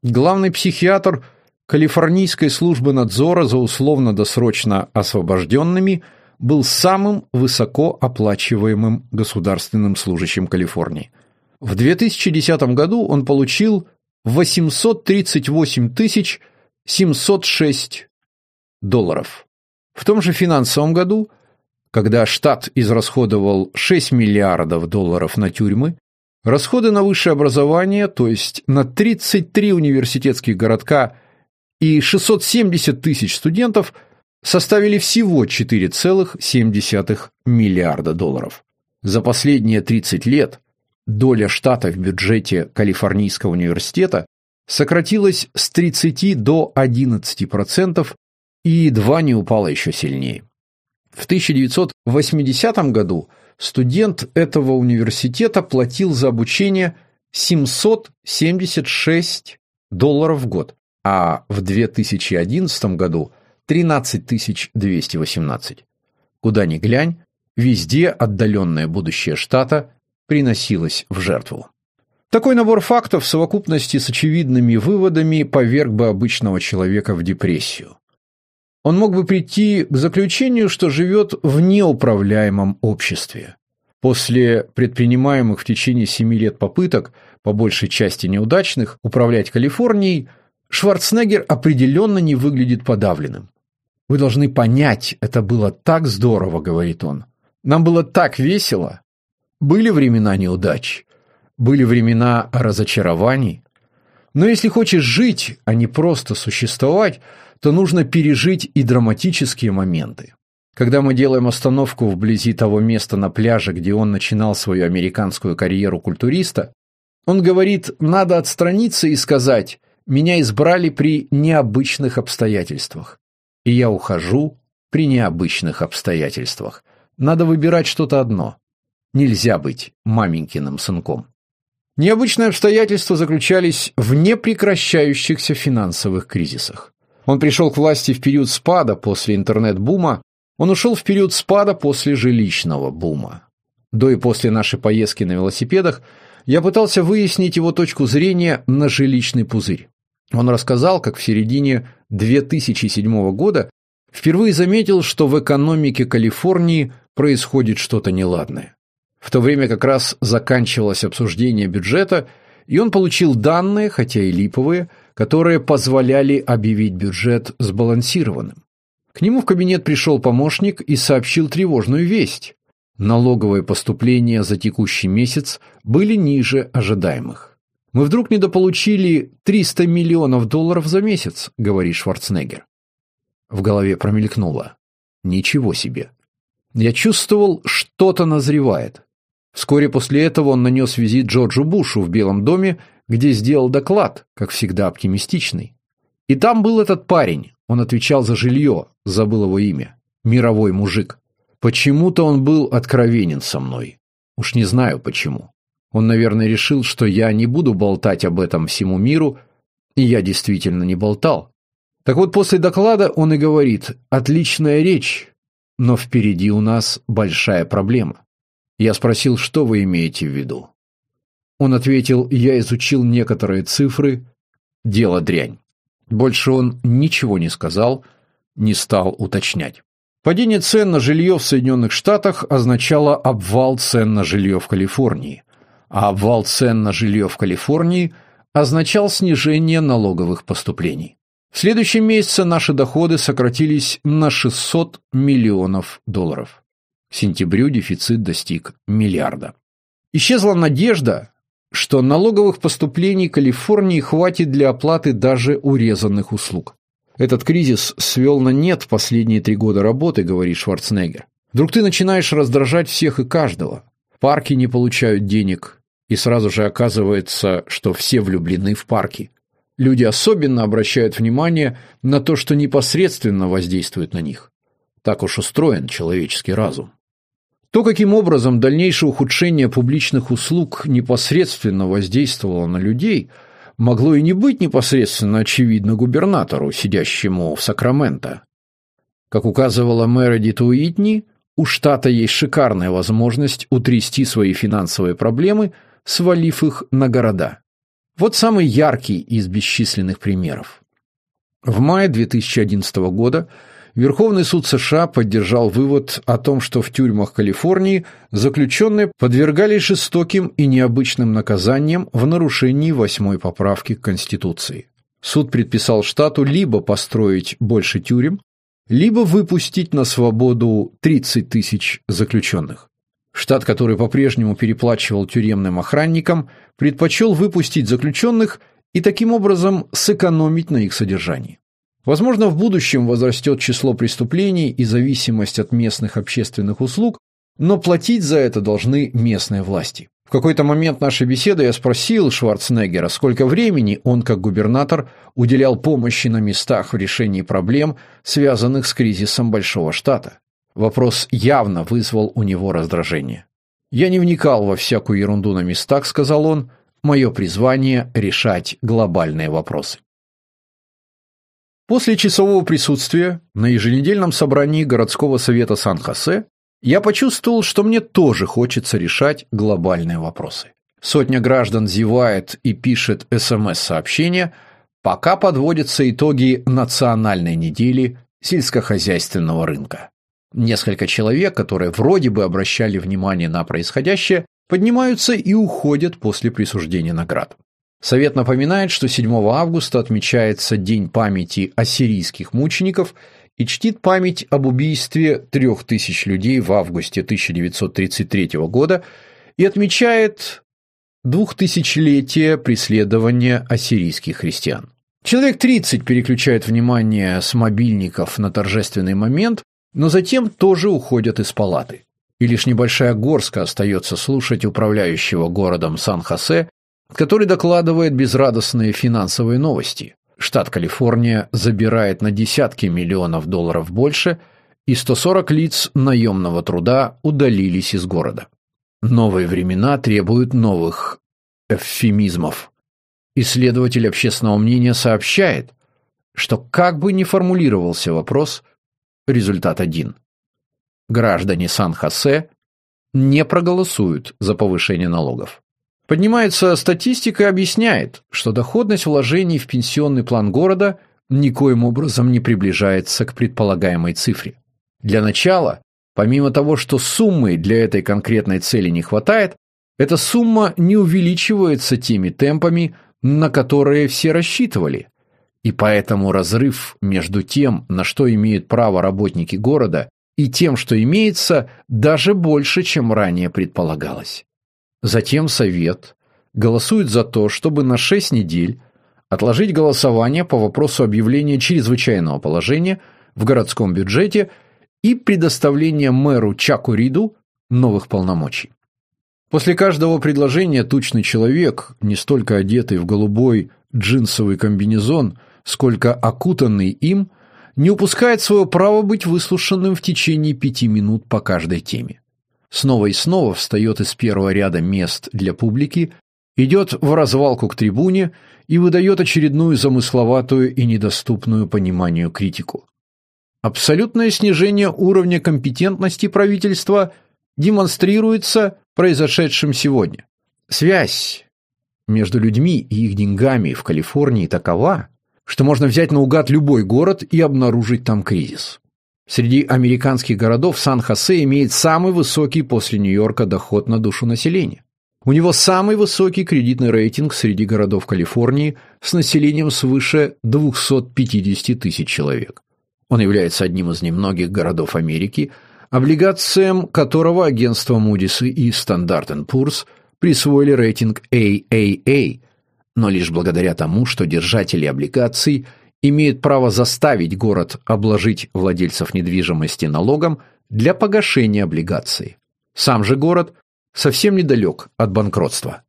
Главный психиатр Калифорнийской службы надзора за условно-досрочно освобожденными был самым высоко оплачиваемым государственным служащим Калифорнии – в 2010 году он получил 838 706 долларов. В том же финансовом году, когда штат израсходовал 6 миллиардов долларов на тюрьмы, расходы на высшее образование, то есть на 33 университетских городка и 670 тысяч студентов, составили всего 4,7 миллиарда долларов. За последние 30 лет доля штата в бюджете Калифорнийского университета сократилась с 30 до 11% и едва не упала еще сильнее. В 1980 году студент этого университета платил за обучение 776 долларов в год, а в 2011 году 13 218. Куда ни глянь, везде отдаленное будущее штата приносилось в жертву. Такой набор фактов в совокупности с очевидными выводами поверг бы обычного человека в депрессию. Он мог бы прийти к заключению, что живет в неуправляемом обществе. После предпринимаемых в течение семи лет попыток, по большей части неудачных, управлять Калифорнией, Шварценеггер определенно не выглядит подавленным. «Вы должны понять, это было так здорово», — говорит он. «Нам было так весело. Были времена неудач, были времена разочарований. Но если хочешь жить, а не просто существовать, то нужно пережить и драматические моменты. Когда мы делаем остановку вблизи того места на пляже, где он начинал свою американскую карьеру культуриста, он говорит, надо отстраниться и сказать, меня избрали при необычных обстоятельствах. И я ухожу при необычных обстоятельствах. Надо выбирать что-то одно. Нельзя быть маменькиным сынком. Необычные обстоятельства заключались в непрекращающихся финансовых кризисах. Он пришел к власти в период спада после интернет-бума, он ушел в период спада после жилищного бума. До и после нашей поездки на велосипедах я пытался выяснить его точку зрения на жилищный пузырь. Он рассказал, как в середине 2007 года впервые заметил, что в экономике Калифорнии происходит что-то неладное. В то время как раз заканчивалось обсуждение бюджета, и он получил данные, хотя и липовые, которые позволяли объявить бюджет сбалансированным. К нему в кабинет пришел помощник и сообщил тревожную весть. Налоговые поступления за текущий месяц были ниже ожидаемых. «Мы вдруг недополучили 300 миллионов долларов за месяц», — говорит Шварценеггер. В голове промелькнуло. «Ничего себе!» Я чувствовал, что-то назревает. Вскоре после этого он нанес визит Джорджу Бушу в Белом доме, где сделал доклад, как всегда оптимистичный. И там был этот парень, он отвечал за жилье, забыл его имя, мировой мужик. Почему-то он был откровенен со мной. Уж не знаю почему. Он, наверное, решил, что я не буду болтать об этом всему миру, и я действительно не болтал. Так вот, после доклада он и говорит «Отличная речь, но впереди у нас большая проблема». Я спросил, что вы имеете в виду. Он ответил, я изучил некоторые цифры, дело дрянь. Больше он ничего не сказал, не стал уточнять. Падение цен на жилье в Соединенных Штатах означало обвал цен на жилье в Калифорнии, а обвал цен на жилье в Калифорнии означал снижение налоговых поступлений. В следующем месяце наши доходы сократились на 600 миллионов долларов. К сентябрю дефицит достиг миллиарда. Исчезла надежда, что налоговых поступлений Калифорнии хватит для оплаты даже урезанных услуг. Этот кризис свел на нет последние три года работы, говорит Шварценеггер. Вдруг ты начинаешь раздражать всех и каждого. Парки не получают денег, и сразу же оказывается, что все влюблены в парки. Люди особенно обращают внимание на то, что непосредственно воздействует на них. Так уж устроен человеческий разум. То, каким образом дальнейшее ухудшение публичных услуг непосредственно воздействовало на людей, могло и не быть непосредственно очевидно губернатору, сидящему в Сакраменто. Как указывала Мередит Уитни, у штата есть шикарная возможность утрясти свои финансовые проблемы, свалив их на города. Вот самый яркий из бесчисленных примеров. В мае 2011 года Верховный суд США поддержал вывод о том, что в тюрьмах Калифорнии заключенные подвергались жестоким и необычным наказаниям в нарушении восьмой поправки к Конституции. Суд предписал штату либо построить больше тюрем, либо выпустить на свободу 30 тысяч заключенных. Штат, который по-прежнему переплачивал тюремным охранникам, предпочел выпустить заключенных и таким образом сэкономить на их содержании. Возможно, в будущем возрастет число преступлений и зависимость от местных общественных услуг, но платить за это должны местные власти. В какой-то момент нашей беседы я спросил Шварценеггера, сколько времени он, как губернатор, уделял помощи на местах в решении проблем, связанных с кризисом Большого Штата. Вопрос явно вызвал у него раздражение. «Я не вникал во всякую ерунду на местах», — сказал он, — «мое призвание — решать глобальные вопросы». После часового присутствия на еженедельном собрании городского совета Сан-Хосе я почувствовал, что мне тоже хочется решать глобальные вопросы. Сотня граждан зевает и пишет СМС-сообщения, пока подводятся итоги национальной недели сельскохозяйственного рынка. Несколько человек, которые вроде бы обращали внимание на происходящее, поднимаются и уходят после присуждения наград. Совет напоминает, что 7 августа отмечается День памяти ассирийских мучеников и чтит память об убийстве трех тысяч людей в августе 1933 года и отмечает двухтысячелетие преследования ассирийских христиан. Человек 30 переключает внимание с мобильников на торжественный момент, но затем тоже уходят из палаты. И лишь небольшая горстка остается слушать управляющего городом Сан-Хосе который докладывает безрадостные финансовые новости. Штат Калифорния забирает на десятки миллионов долларов больше, и 140 лиц наемного труда удалились из города. Новые времена требуют новых эвфемизмов. Исследователь общественного мнения сообщает, что как бы ни формулировался вопрос, результат один. Граждане Сан-Хосе не проголосуют за повышение налогов. Поднимается статистика и объясняет, что доходность вложений в пенсионный план города никоим образом не приближается к предполагаемой цифре. Для начала, помимо того, что суммы для этой конкретной цели не хватает, эта сумма не увеличивается теми темпами, на которые все рассчитывали. И поэтому разрыв между тем, на что имеют право работники города, и тем, что имеется, даже больше, чем ранее предполагалось. Затем Совет голосует за то, чтобы на 6 недель отложить голосование по вопросу объявления чрезвычайного положения в городском бюджете и предоставления мэру Чаку Риду новых полномочий. После каждого предложения тучный человек, не столько одетый в голубой джинсовый комбинезон, сколько окутанный им, не упускает своего права быть выслушанным в течение пяти минут по каждой теме снова и снова встает из первого ряда мест для публики, идет в развалку к трибуне и выдает очередную замысловатую и недоступную пониманию критику. Абсолютное снижение уровня компетентности правительства демонстрируется произошедшим сегодня. Связь между людьми и их деньгами в Калифорнии такова, что можно взять наугад любой город и обнаружить там кризис. Среди американских городов Сан-Хосе имеет самый высокий после Нью-Йорка доход на душу населения. У него самый высокий кредитный рейтинг среди городов Калифорнии с населением свыше 250 тысяч человек. Он является одним из немногих городов Америки, облигациям которого агентство Moody's и Standard Poor's присвоили рейтинг AAA, но лишь благодаря тому, что держатели облигаций имеют право заставить город обложить владельцев недвижимости налогом для погашения облигаций. Сам же город совсем недалек от банкротства.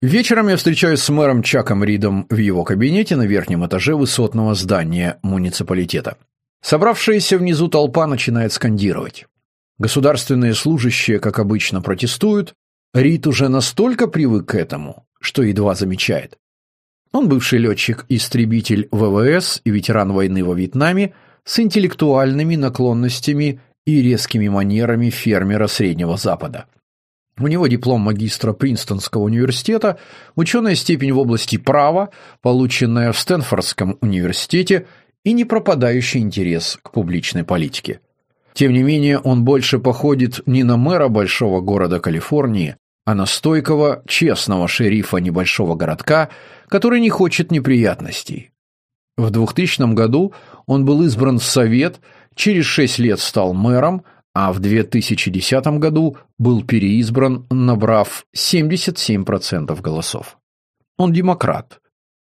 Вечером я встречаюсь с мэром Чаком Ридом в его кабинете на верхнем этаже высотного здания муниципалитета. Собравшаяся внизу толпа начинает скандировать. Государственные служащие, как обычно, протестуют. Рид уже настолько привык к этому, что едва замечает. Он бывший летчик-истребитель ВВС и ветеран войны во Вьетнаме с интеллектуальными наклонностями и резкими манерами фермера Среднего Запада. У него диплом магистра Принстонского университета, ученая степень в области права, полученная в Стэнфордском университете и не пропадающий интерес к публичной политике. Тем не менее, он больше походит не на мэра большого города Калифорнии, а на стойкого, честного шерифа небольшого городка, который не хочет неприятностей. В 2000 году он был избран в Совет, через шесть лет стал мэром, а в 2010 году был переизбран, набрав 77% голосов. Он демократ,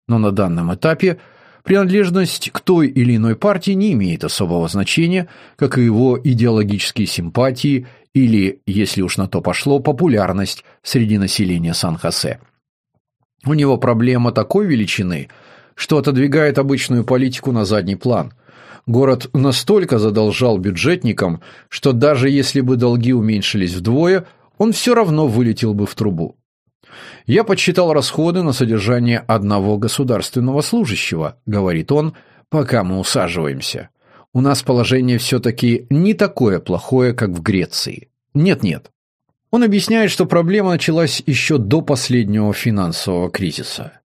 но на данном этапе принадлежность к той или иной партии не имеет особого значения, как и его идеологические симпатии или, если уж на то пошло, популярность среди населения Сан-Хосе. У него проблема такой величины, что отодвигает обычную политику на задний план – Город настолько задолжал бюджетникам, что даже если бы долги уменьшились вдвое, он все равно вылетел бы в трубу. «Я подсчитал расходы на содержание одного государственного служащего», — говорит он, — «пока мы усаживаемся. У нас положение все-таки не такое плохое, как в Греции. Нет-нет». Он объясняет, что проблема началась еще до последнего финансового кризиса.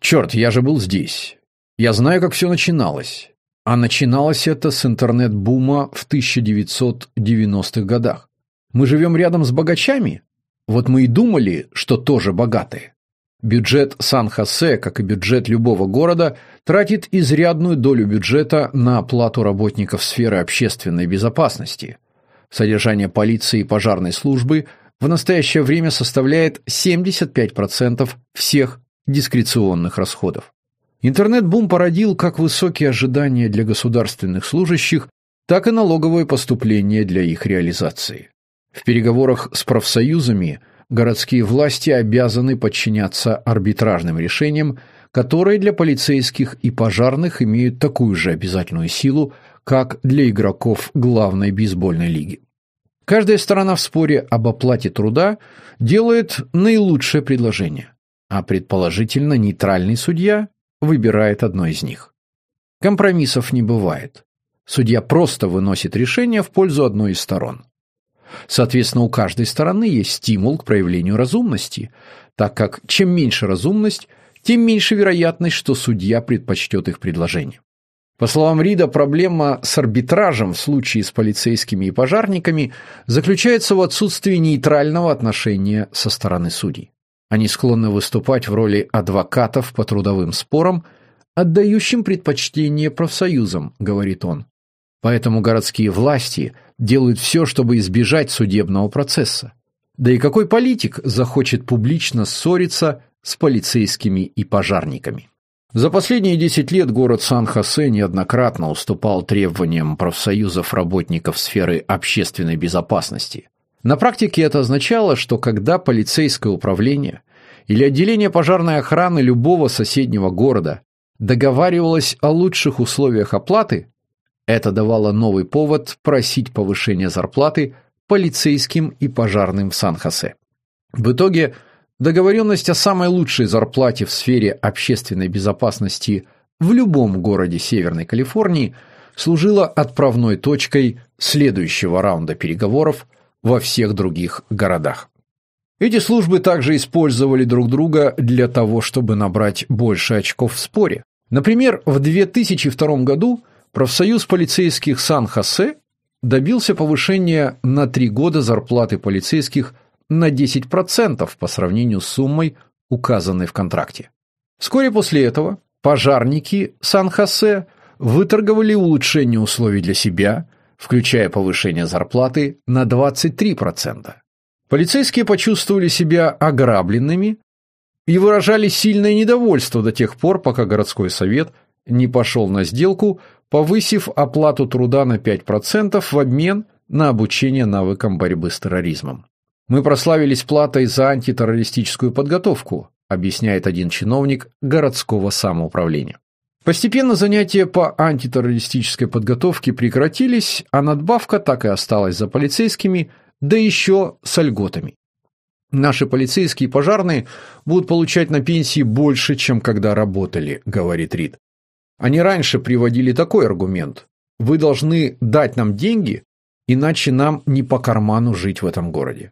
«Черт, я же был здесь. Я знаю, как все начиналось. А начиналось это с интернет-бума в 1990-х годах. Мы живем рядом с богачами? Вот мы и думали, что тоже богатые. Бюджет Сан-Хосе, как и бюджет любого города, тратит изрядную долю бюджета на оплату работников сферы общественной безопасности. Содержание полиции и пожарной службы в настоящее время составляет 75% всех дискреционных расходов. Интернет-бум породил как высокие ожидания для государственных служащих, так и налоговое поступление для их реализации. В переговорах с профсоюзами городские власти обязаны подчиняться арбитражным решениям, которые для полицейских и пожарных имеют такую же обязательную силу, как для игроков главной бейсбольной лиги. Каждая сторона в споре об оплате труда делает наилучшее предложение, а предположительно нейтральный судья выбирает одно из них. Компромиссов не бывает. Судья просто выносит решение в пользу одной из сторон. Соответственно, у каждой стороны есть стимул к проявлению разумности, так как чем меньше разумность, тем меньше вероятность, что судья предпочтет их предложение. По словам Рида, проблема с арбитражем в случае с полицейскими и пожарниками заключается в отсутствии нейтрального отношения со стороны судей. Они склонны выступать в роли адвокатов по трудовым спорам, отдающим предпочтение профсоюзам, говорит он. Поэтому городские власти делают все, чтобы избежать судебного процесса. Да и какой политик захочет публично ссориться с полицейскими и пожарниками? За последние 10 лет город Сан-Хосе неоднократно уступал требованиям профсоюзов работников сферы общественной безопасности. На практике это означало, что когда полицейское управление или отделение пожарной охраны любого соседнего города договаривалось о лучших условиях оплаты, это давало новый повод просить повышения зарплаты полицейским и пожарным в Сан-Хосе. В итоге договоренность о самой лучшей зарплате в сфере общественной безопасности в любом городе Северной Калифорнии служила отправной точкой следующего раунда переговоров – во всех других городах. Эти службы также использовали друг друга для того, чтобы набрать больше очков в споре. Например, в 2002 году профсоюз полицейских Сан-Хосе добился повышения на три года зарплаты полицейских на 10% по сравнению с суммой, указанной в контракте. Вскоре после этого пожарники Сан-Хосе выторговали улучшение условий для себя – включая повышение зарплаты на 23%. Полицейские почувствовали себя ограбленными и выражали сильное недовольство до тех пор, пока городской совет не пошел на сделку, повысив оплату труда на 5% в обмен на обучение навыкам борьбы с терроризмом. Мы прославились платой за антитеррористическую подготовку, объясняет один чиновник городского самоуправления. Постепенно занятия по антитеррористической подготовке прекратились, а надбавка так и осталась за полицейскими, да еще с льготами. Наши полицейские и пожарные будут получать на пенсии больше, чем когда работали, говорит Рид. Они раньше приводили такой аргумент. Вы должны дать нам деньги, иначе нам не по карману жить в этом городе.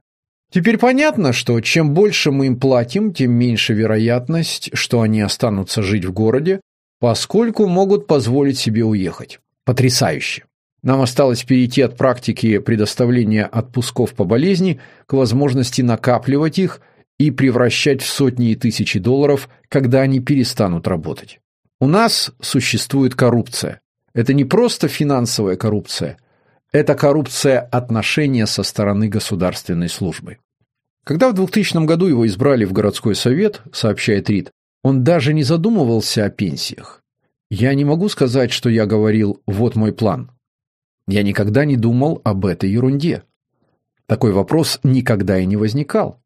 Теперь понятно, что чем больше мы им платим, тем меньше вероятность, что они останутся жить в городе, поскольку могут позволить себе уехать. Потрясающе. Нам осталось перейти от практики предоставления отпусков по болезни к возможности накапливать их и превращать в сотни и тысячи долларов, когда они перестанут работать. У нас существует коррупция. Это не просто финансовая коррупция, это коррупция отношения со стороны государственной службы. Когда в 2000 году его избрали в городской совет, сообщает Рид, он даже не задумывался о пенсиях. Я не могу сказать, что я говорил «вот мой план». Я никогда не думал об этой ерунде. Такой вопрос никогда и не возникал.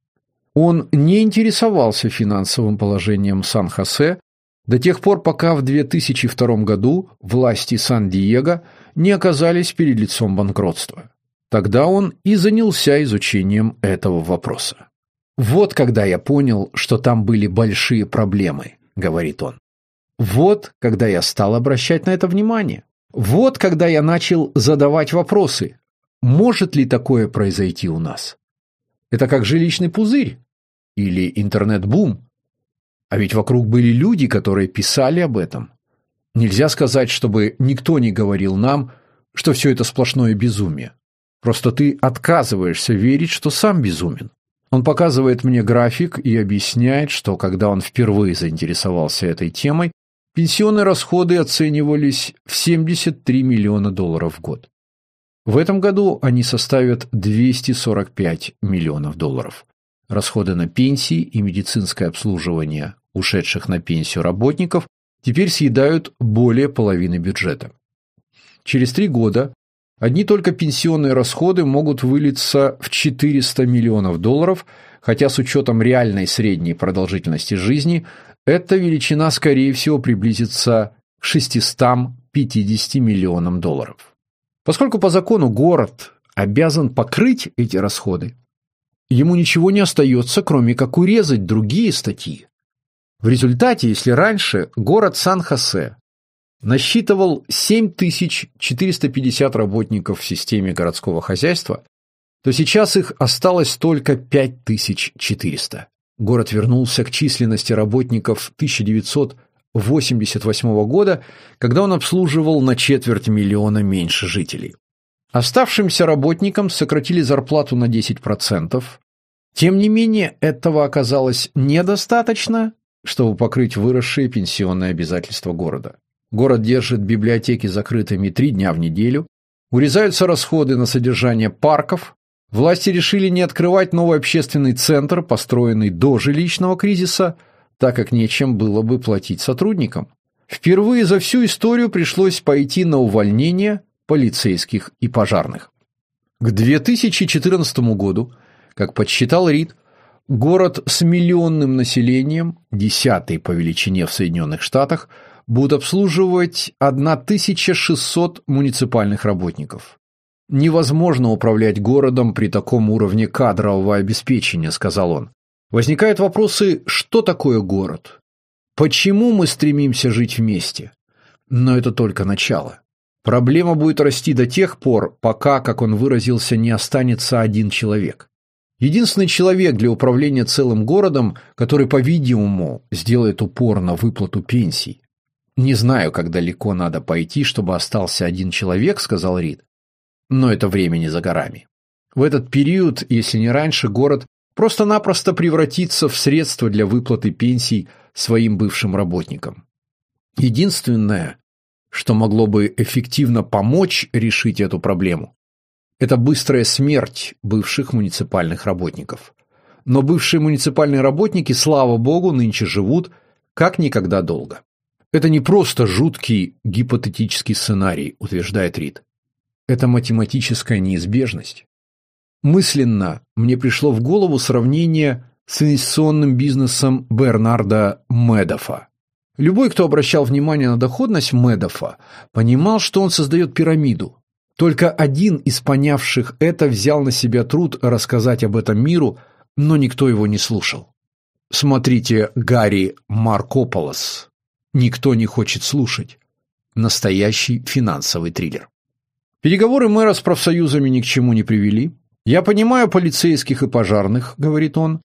Он не интересовался финансовым положением Сан-Хосе до тех пор, пока в 2002 году власти Сан-Диего не оказались перед лицом банкротства. Тогда он и занялся изучением этого вопроса. «Вот когда я понял, что там были большие проблемы», — говорит он. «Вот когда я стал обращать на это внимание». Вот когда я начал задавать вопросы. Может ли такое произойти у нас? Это как жилищный пузырь или интернет-бум. А ведь вокруг были люди, которые писали об этом. Нельзя сказать, чтобы никто не говорил нам, что все это сплошное безумие. Просто ты отказываешься верить, что сам безумен. Он показывает мне график и объясняет, что когда он впервые заинтересовался этой темой, Пенсионные расходы оценивались в 73 миллиона долларов в год. В этом году они составят 245 миллионов долларов. Расходы на пенсии и медицинское обслуживание ушедших на пенсию работников теперь съедают более половины бюджета. Через три года одни только пенсионные расходы могут вылиться в 400 миллионов долларов, хотя с учетом реальной средней продолжительности жизни эта величина, скорее всего, приблизится к 650 миллионам долларов. Поскольку по закону город обязан покрыть эти расходы, ему ничего не остается, кроме как урезать другие статьи. В результате, если раньше город Сан-Хосе насчитывал 7450 работников в системе городского хозяйства, то сейчас их осталось только 5400. Город вернулся к численности работников 1988 года, когда он обслуживал на четверть миллиона меньше жителей. Оставшимся работникам сократили зарплату на 10%. Тем не менее, этого оказалось недостаточно, чтобы покрыть выросшие пенсионные обязательства города. Город держит библиотеки закрытыми три дня в неделю, урезаются расходы на содержание парков, Власти решили не открывать новый общественный центр, построенный до жилищного кризиса, так как нечем было бы платить сотрудникам. Впервые за всю историю пришлось пойти на увольнение полицейских и пожарных. К 2014 году, как подсчитал Рид, город с миллионным населением, десятый по величине в Соединенных Штатах, будут обслуживать 1600 муниципальных работников. «Невозможно управлять городом при таком уровне кадрового обеспечения», – сказал он. Возникают вопросы, что такое город? Почему мы стремимся жить вместе? Но это только начало. Проблема будет расти до тех пор, пока, как он выразился, не останется один человек. Единственный человек для управления целым городом, который, по-видимому, сделает упор на выплату пенсий. «Не знаю, как далеко надо пойти, чтобы остался один человек», — сказал Рид но это время не за горами. В этот период, если не раньше, город просто-напросто превратится в средство для выплаты пенсий своим бывшим работникам. Единственное, что могло бы эффективно помочь решить эту проблему, Это быстрая смерть бывших муниципальных работников. Но бывшие муниципальные работники, слава богу, нынче живут как никогда долго. Это не просто жуткий гипотетический сценарий, утверждает Рид. Это математическая неизбежность. Мысленно мне пришло в голову сравнение с инвестиционным бизнесом Бернарда Медофа. Любой, кто обращал внимание на доходность Медофа, понимал, что он создает пирамиду. Только один из понявших это взял на себя труд рассказать об этом миру, но никто его не слушал. Смотрите Гарри Маркополос. Никто не хочет слушать. Настоящий финансовый триллер. Переговоры мэра с профсоюзами ни к чему не привели. «Я понимаю полицейских и пожарных», — говорит он.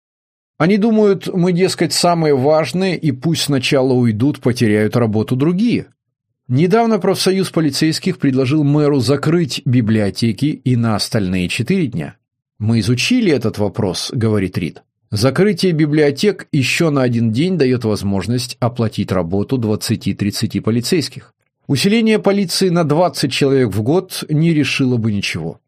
«Они думают, мы, дескать, самые важные, и пусть сначала уйдут, потеряют работу другие». Недавно профсоюз полицейских предложил мэру закрыть библиотеки и на остальные четыре дня. «Мы изучили этот вопрос», — говорит Рид. Закрытие библиотек еще на один день дает возможность оплатить работу 20-30 полицейских. Усиление полиции на 20 человек в год не решило бы ничего.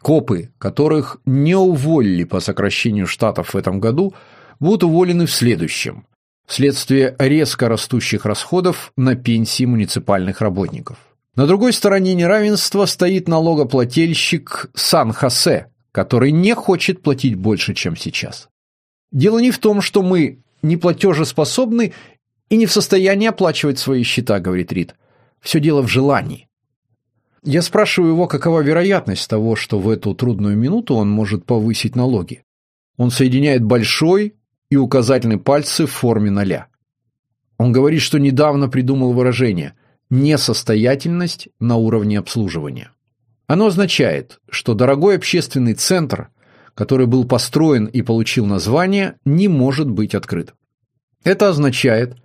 Копы, которых не уволили по сокращению штатов в этом году, будут уволены в следующем, вследствие резко растущих расходов на пенсии муниципальных работников. На другой стороне неравенства стоит налогоплательщик Сан-Хосе, который не хочет платить больше, чем сейчас. Дело не в том, что мы не платежеспособны и не в состоянии оплачивать свои счета, говорит Рид. Все дело в желании. Я спрашиваю его, какова вероятность того, что в эту трудную минуту он может повысить налоги. Он соединяет большой и указательный пальцы в форме ноля. Он говорит, что недавно придумал выражение «несостоятельность на уровне обслуживания». Оно означает, что дорогой общественный центр – который был построен и получил название, не может быть открыт. Это означает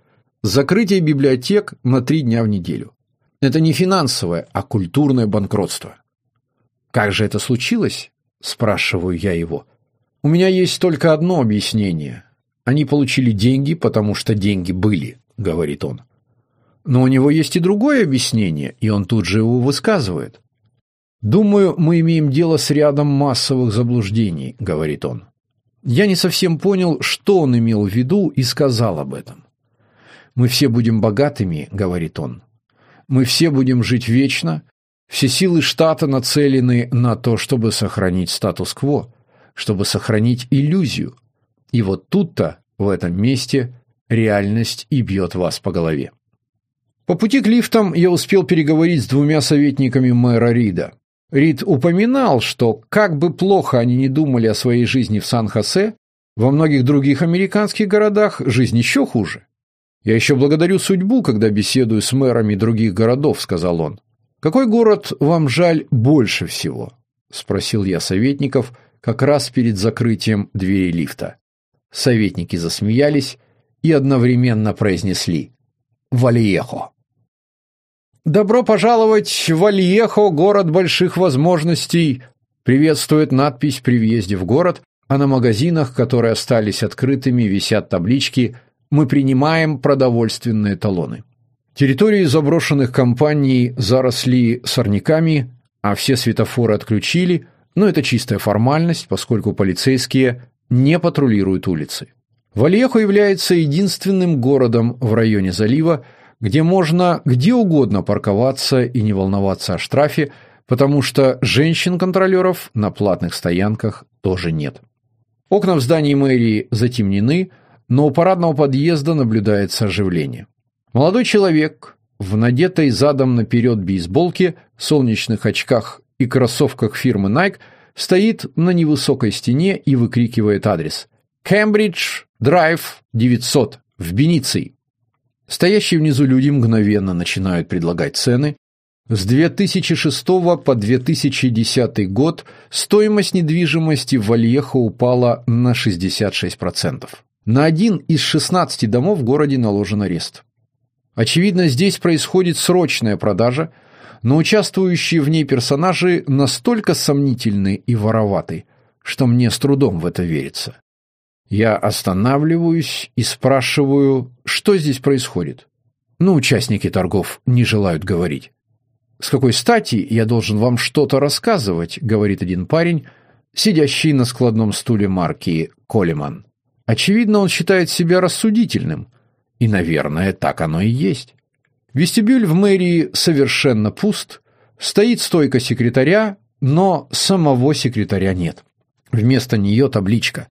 закрытие библиотек на три дня в неделю. Это не финансовое, а культурное банкротство. «Как же это случилось?» – спрашиваю я его. «У меня есть только одно объяснение. Они получили деньги, потому что деньги были», – говорит он. Но у него есть и другое объяснение, и он тут же его высказывает. «Думаю, мы имеем дело с рядом массовых заблуждений», — говорит он. Я не совсем понял, что он имел в виду и сказал об этом. «Мы все будем богатыми», — говорит он. «Мы все будем жить вечно. Все силы штата нацелены на то, чтобы сохранить статус-кво, чтобы сохранить иллюзию. И вот тут-то, в этом месте, реальность и бьет вас по голове». По пути к лифтам я успел переговорить с двумя советниками мэра Рида. Рид упоминал, что как бы плохо они ни думали о своей жизни в Сан-Хосе, во многих других американских городах жизнь еще хуже. «Я еще благодарю судьбу, когда беседую с мэрами других городов», — сказал он. «Какой город вам жаль больше всего?» — спросил я советников как раз перед закрытием двери лифта. Советники засмеялись и одновременно произнесли «Вальехо». «Добро пожаловать в Альехо, город больших возможностей!» Приветствует надпись при въезде в город, а на магазинах, которые остались открытыми, висят таблички «Мы принимаем продовольственные талоны». Территории заброшенных компаний заросли сорняками, а все светофоры отключили, но это чистая формальность, поскольку полицейские не патрулируют улицы. Вальехо является единственным городом в районе залива, где можно где угодно парковаться и не волноваться о штрафе, потому что женщин-контролеров на платных стоянках тоже нет. Окна в здании мэрии затемнены, но у парадного подъезда наблюдается оживление. Молодой человек в надетой задом наперед бейсболке, солнечных очках и кроссовках фирмы Nike стоит на невысокой стене и выкрикивает адрес «Кембридж, Драйв, 900, в Бениции». Стоящие внизу люди мгновенно начинают предлагать цены. С 2006 по 2010 год стоимость недвижимости в Вальехо упала на 66%. На один из 16 домов в городе наложен арест. Очевидно, здесь происходит срочная продажа, но участвующие в ней персонажи настолько сомнительны и вороваты, что мне с трудом в это верится. Я останавливаюсь и спрашиваю, что здесь происходит. Но участники торгов не желают говорить. «С какой стати я должен вам что-то рассказывать?» — говорит один парень, сидящий на складном стуле марки «Колеман». Очевидно, он считает себя рассудительным. И, наверное, так оно и есть. Вестибюль в мэрии совершенно пуст, стоит стойка секретаря, но самого секретаря нет. Вместо нее табличка.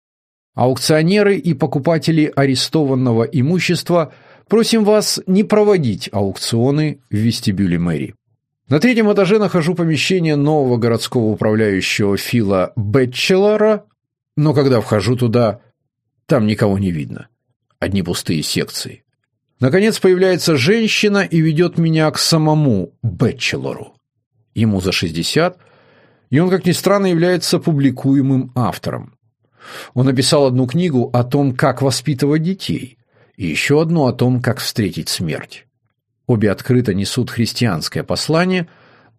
Аукционеры и покупатели арестованного имущества просим вас не проводить аукционы в вестибюле мэрии. На третьем этаже нахожу помещение нового городского управляющего Фила Бэтчелора, но когда вхожу туда, там никого не видно. Одни пустые секции. Наконец появляется женщина и ведет меня к самому Бэтчелору. Ему за 60, и он, как ни странно, является публикуемым автором. Он написал одну книгу о том, как воспитывать детей, и еще одну о том, как встретить смерть. Обе открыто несут христианское послание,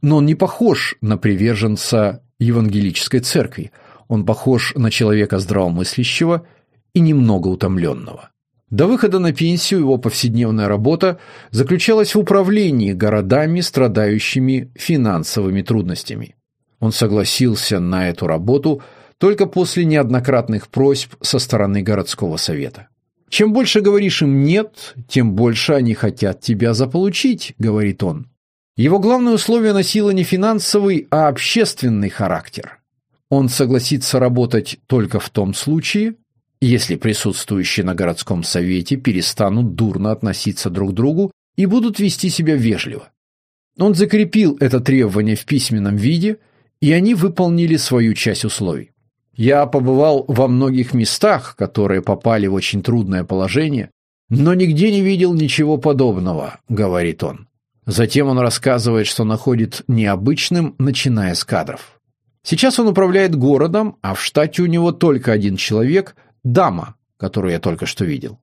но он не похож на приверженца евангелической церкви. Он похож на человека здравомыслящего и немного утомленного. До выхода на пенсию его повседневная работа заключалась в управлении городами, страдающими финансовыми трудностями. Он согласился на эту работу только после неоднократных просьб со стороны городского совета. «Чем больше говоришь им «нет», тем больше они хотят тебя заполучить», — говорит он. Его главное условие носило не финансовый, а общественный характер. Он согласится работать только в том случае, если присутствующие на городском совете перестанут дурно относиться друг к другу и будут вести себя вежливо. Он закрепил это требование в письменном виде, и они выполнили свою часть условий. Я побывал во многих местах, которые попали в очень трудное положение, но нигде не видел ничего подобного, говорит он. Затем он рассказывает, что находит необычным, начиная с кадров. Сейчас он управляет городом, а в штате у него только один человек, дама, которую я только что видел.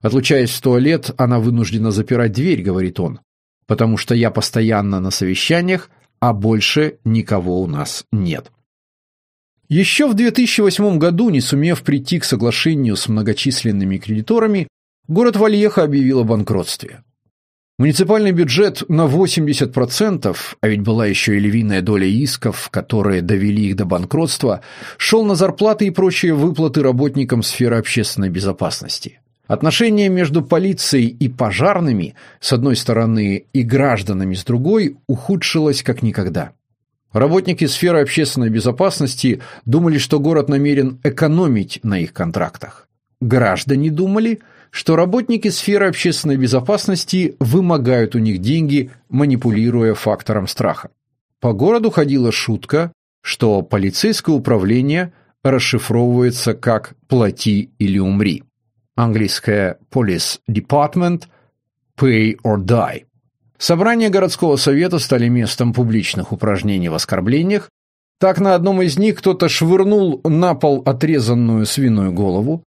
Отлучаясь в туалет, она вынуждена запирать дверь, говорит он, потому что я постоянно на совещаниях, а больше никого у нас нет. Еще в 2008 году, не сумев прийти к соглашению с многочисленными кредиторами, город Вальеха объявил о банкротстве. Муниципальный бюджет на 80%, а ведь была еще и львиная доля исков, которые довели их до банкротства, шел на зарплаты и прочие выплаты работникам сферы общественной безопасности. Отношения между полицией и пожарными, с одной стороны, и гражданами с другой, ухудшилось как никогда. Работники сферы общественной безопасности думали, что город намерен экономить на их контрактах. Граждане думали, что работники сферы общественной безопасности вымогают у них деньги, манипулируя фактором страха. По городу ходила шутка, что полицейское управление расшифровывается как «плати или умри». Английское «police department» «pay or die». Собрания городского совета стали местом публичных упражнений в оскорблениях. Так на одном из них кто-то швырнул на пол отрезанную свиную голову.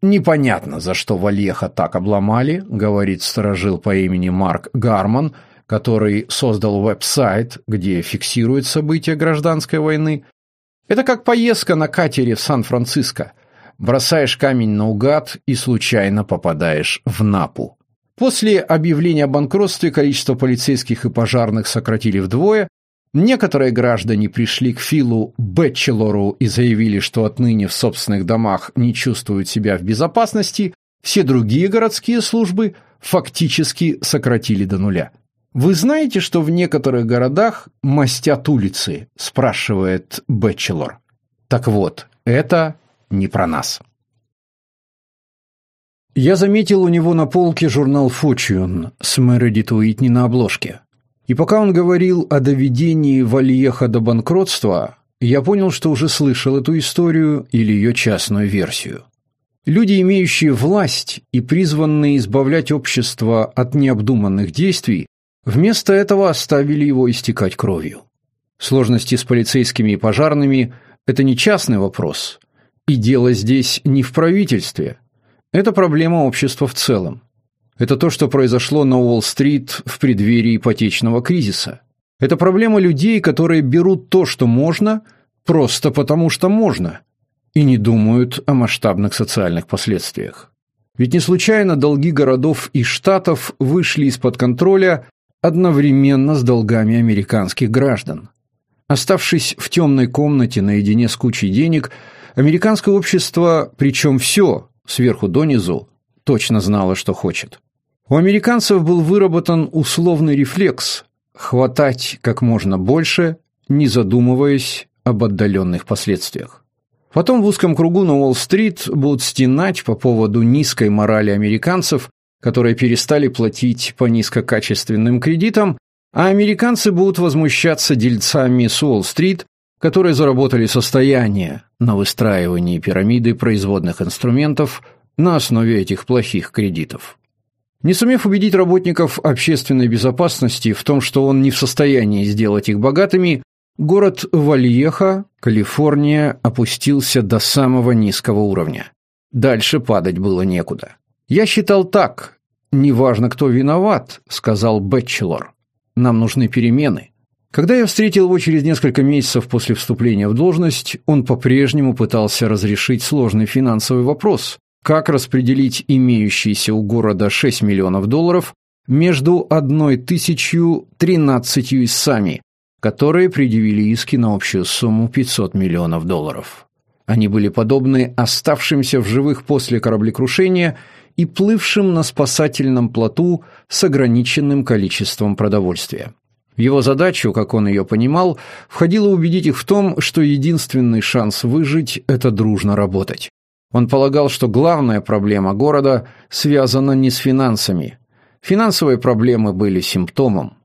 Непонятно, за что Вальеха так обломали, говорит сторожил по имени Марк Гарман, который создал веб-сайт, где фиксирует события гражданской войны. Это как поездка на катере в Сан-Франциско. Бросаешь камень наугад и случайно попадаешь в Напу. После объявления о банкротстве количество полицейских и пожарных сократили вдвое. Некоторые граждане пришли к Филу Бэтчелору и заявили, что отныне в собственных домах не чувствуют себя в безопасности. Все другие городские службы фактически сократили до нуля. «Вы знаете, что в некоторых городах мастят улицы?» – спрашивает Бэтчелор. Так вот, это не про нас. Я заметил у него на полке журнал «Фочион» с Мередит Уитни на обложке. И пока он говорил о доведении Вальеха до банкротства, я понял, что уже слышал эту историю или ее частную версию. Люди, имеющие власть и призванные избавлять общество от необдуманных действий, вместо этого оставили его истекать кровью. Сложности с полицейскими и пожарными – это не частный вопрос, и дело здесь не в правительстве – это проблема общества в целом. Это то, что произошло на Уолл-стрит в преддверии ипотечного кризиса. Это проблема людей, которые берут то, что можно, просто потому что можно, и не думают о масштабных социальных последствиях. Ведь не случайно долги городов и штатов вышли из-под контроля одновременно с долгами американских граждан. Оставшись в темной комнате наедине с кучей денег, американское общество, причем все, сверху донизу, точно знало, что хочет. У американцев был выработан условный рефлекс – хватать как можно больше, не задумываясь об отдаленных последствиях. Потом в узком кругу на Уолл-стрит будут стенать по поводу низкой морали американцев, которые перестали платить по низкокачественным кредитам, а американцы будут возмущаться дельцами с Уолл-стрит, которые заработали состояние на выстраивании пирамиды производных инструментов на основе этих плохих кредитов. Не сумев убедить работников общественной безопасности в том, что он не в состоянии сделать их богатыми, город Вальеха, Калифорния, опустился до самого низкого уровня. Дальше падать было некуда. «Я считал так. Неважно, кто виноват», — сказал Бэтчелор. «Нам нужны перемены». Когда я встретил его через несколько месяцев после вступления в должность, он по-прежнему пытался разрешить сложный финансовый вопрос, как распределить имеющиеся у города 6 миллионов долларов между одной тысячью тринадцатью иссами, которые предъявили иски на общую сумму 500 миллионов долларов. Они были подобны оставшимся в живых после кораблекрушения и плывшим на спасательном плоту с ограниченным количеством продовольствия. В его задачу, как он ее понимал, входило убедить их в том, что единственный шанс выжить – это дружно работать. Он полагал, что главная проблема города связана не с финансами. Финансовые проблемы были симптомом.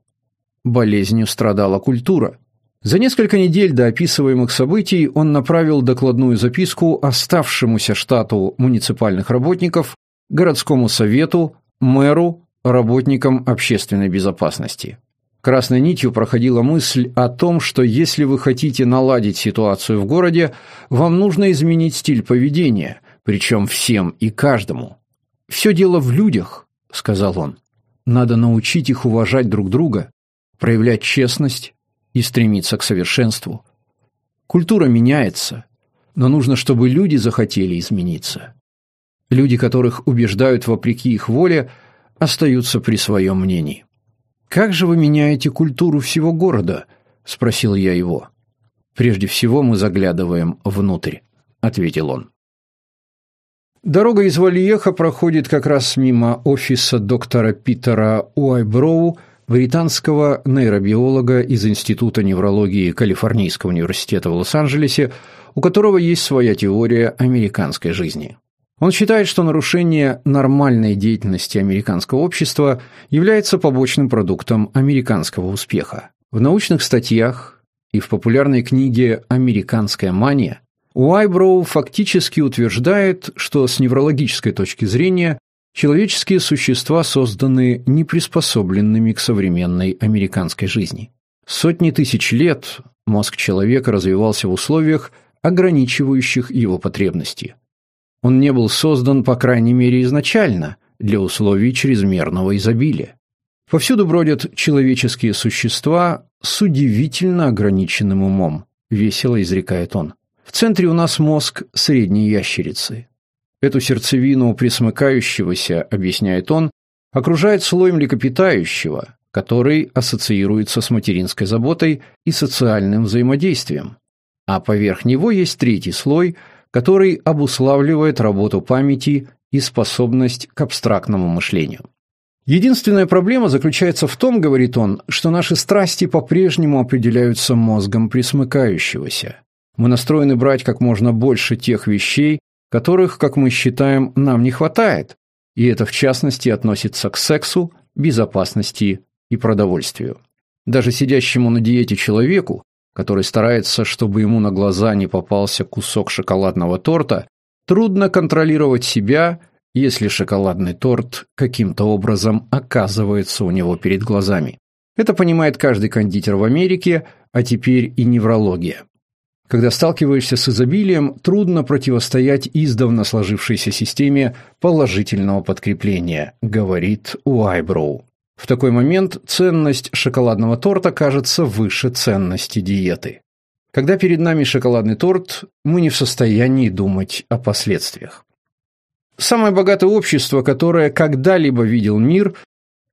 Болезнью страдала культура. За несколько недель до описываемых событий он направил докладную записку оставшемуся штату муниципальных работников, городскому совету, мэру, работникам общественной безопасности. Красной нитью проходила мысль о том, что если вы хотите наладить ситуацию в городе, вам нужно изменить стиль поведения, причем всем и каждому. «Все дело в людях», — сказал он. «Надо научить их уважать друг друга, проявлять честность и стремиться к совершенству. Культура меняется, но нужно, чтобы люди захотели измениться. Люди, которых убеждают вопреки их воле, остаются при своем мнении. «Как же вы меняете культуру всего города?» – спросил я его. «Прежде всего мы заглядываем внутрь», – ответил он. Дорога из Вальеха проходит как раз мимо офиса доктора Питера Уайброу, британского нейробиолога из Института неврологии Калифорнийского университета в Лос-Анджелесе, у которого есть своя теория американской жизни. Он считает, что нарушение нормальной деятельности американского общества является побочным продуктом американского успеха. В научных статьях и в популярной книге «Американская мания» Уайброу фактически утверждает, что с неврологической точки зрения человеческие существа созданы неприспособленными к современной американской жизни. Сотни тысяч лет мозг человека развивался в условиях, ограничивающих его потребности – он не был создан, по крайней мере, изначально, для условий чрезмерного изобилия. Повсюду бродят человеческие существа с удивительно ограниченным умом, весело изрекает он. В центре у нас мозг средней ящерицы. Эту сердцевину присмыкающегося, объясняет он, окружает слой млекопитающего, который ассоциируется с материнской заботой и социальным взаимодействием. А поверх него есть третий слой – который обуславливает работу памяти и способность к абстрактному мышлению. Единственная проблема заключается в том, говорит он, что наши страсти по-прежнему определяются мозгом присмыкающегося. Мы настроены брать как можно больше тех вещей, которых, как мы считаем, нам не хватает, и это в частности относится к сексу, безопасности и продовольствию. Даже сидящему на диете человеку который старается, чтобы ему на глаза не попался кусок шоколадного торта, трудно контролировать себя, если шоколадный торт каким-то образом оказывается у него перед глазами. Это понимает каждый кондитер в Америке, а теперь и неврология. Когда сталкиваешься с изобилием, трудно противостоять издавна сложившейся системе положительного подкрепления, говорит Уайброу. В такой момент ценность шоколадного торта кажется выше ценности диеты. Когда перед нами шоколадный торт, мы не в состоянии думать о последствиях. Самое богатое общество, которое когда-либо видел мир,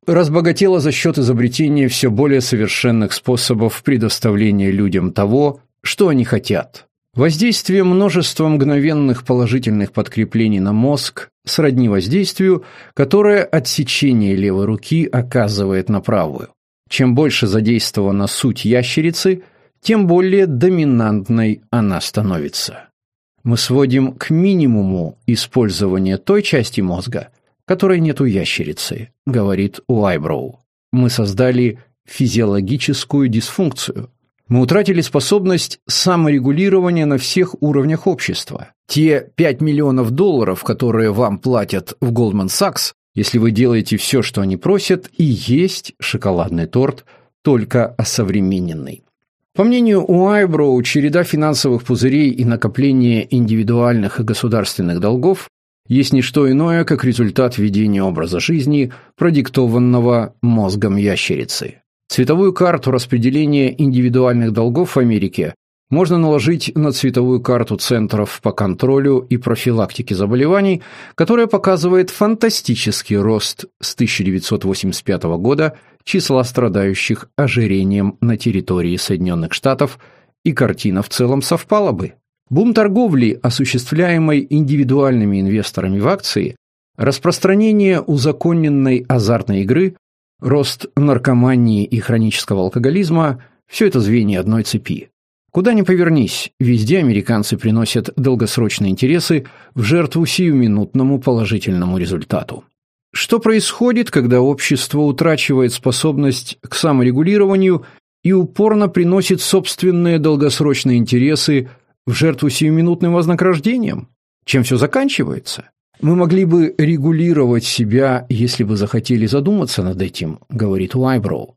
разбогатела за счет изобретения все более совершенных способов предоставления людям того, что они хотят. Воздействие множества мгновенных положительных подкреплений на мозг сродни воздействию, которое отсечение левой руки оказывает на правую. Чем больше задействована суть ящерицы, тем более доминантной она становится. Мы сводим к минимуму использование той части мозга, которой нет у ящерицы, говорит Уайброу. Мы создали физиологическую дисфункцию – мы утратили способность саморегулирования на всех уровнях общества. Те 5 миллионов долларов, которые вам платят в Goldman Sachs, если вы делаете все, что они просят, и есть шоколадный торт, только осовремененный. По мнению Уайброу, череда финансовых пузырей и накопление индивидуальных и государственных долгов есть не что иное, как результат ведения образа жизни, продиктованного мозгом ящерицы. Цветовую карту распределения индивидуальных долгов в Америке можно наложить на цветовую карту центров по контролю и профилактике заболеваний, которая показывает фантастический рост с 1985 года числа страдающих ожирением на территории Соединенных Штатов, и картина в целом совпала бы. Бум торговли, осуществляемой индивидуальными инвесторами в акции, распространение узаконенной азартной игры Рост наркомании и хронического алкоголизма – все это звенья одной цепи. Куда ни повернись, везде американцы приносят долгосрочные интересы в жертву сиюминутному положительному результату. Что происходит, когда общество утрачивает способность к саморегулированию и упорно приносит собственные долгосрочные интересы в жертву сиюминутным вознаграждением? Чем все заканчивается? Мы могли бы регулировать себя, если бы захотели задуматься над этим, говорит Уайброу.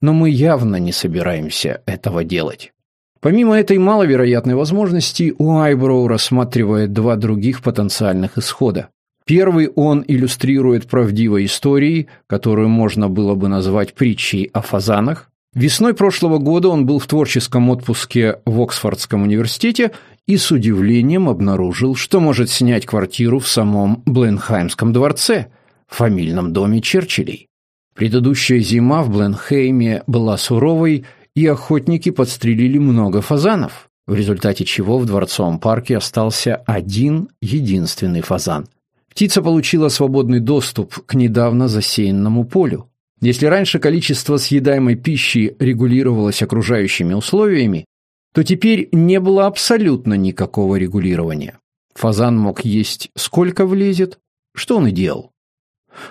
Но мы явно не собираемся этого делать. Помимо этой маловероятной возможности, Уайброу рассматривает два других потенциальных исхода. Первый он иллюстрирует правдивой историей, которую можно было бы назвать притчей о фазанах, Весной прошлого года он был в творческом отпуске в Оксфордском университете и с удивлением обнаружил, что может снять квартиру в самом Бленхаймском дворце, фамильном доме Черчиллей. Предыдущая зима в Бленхейме была суровой, и охотники подстрелили много фазанов, в результате чего в дворцовом парке остался один единственный фазан. Птица получила свободный доступ к недавно засеянному полю. Если раньше количество съедаемой пищи регулировалось окружающими условиями, то теперь не было абсолютно никакого регулирования. Фазан мог есть сколько влезет, что он и делал.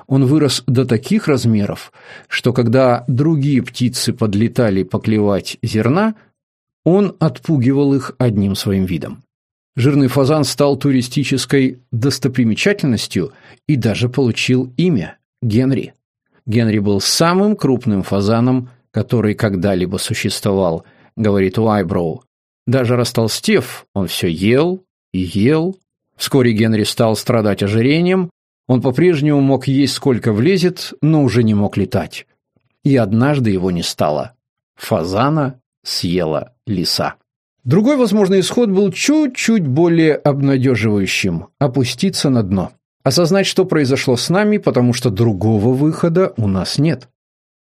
Он вырос до таких размеров, что когда другие птицы подлетали поклевать зерна, он отпугивал их одним своим видом. Жирный фазан стал туристической достопримечательностью и даже получил имя – Генри. Генри был самым крупным фазаном, который когда-либо существовал, говорит Уайброу. Даже растолстев, он все ел и ел. Вскоре Генри стал страдать ожирением. Он по-прежнему мог есть сколько влезет, но уже не мог летать. И однажды его не стало. Фазана съела лиса. Другой возможный исход был чуть-чуть более обнадеживающим – опуститься на дно. Осознать, что произошло с нами, потому что другого выхода у нас нет.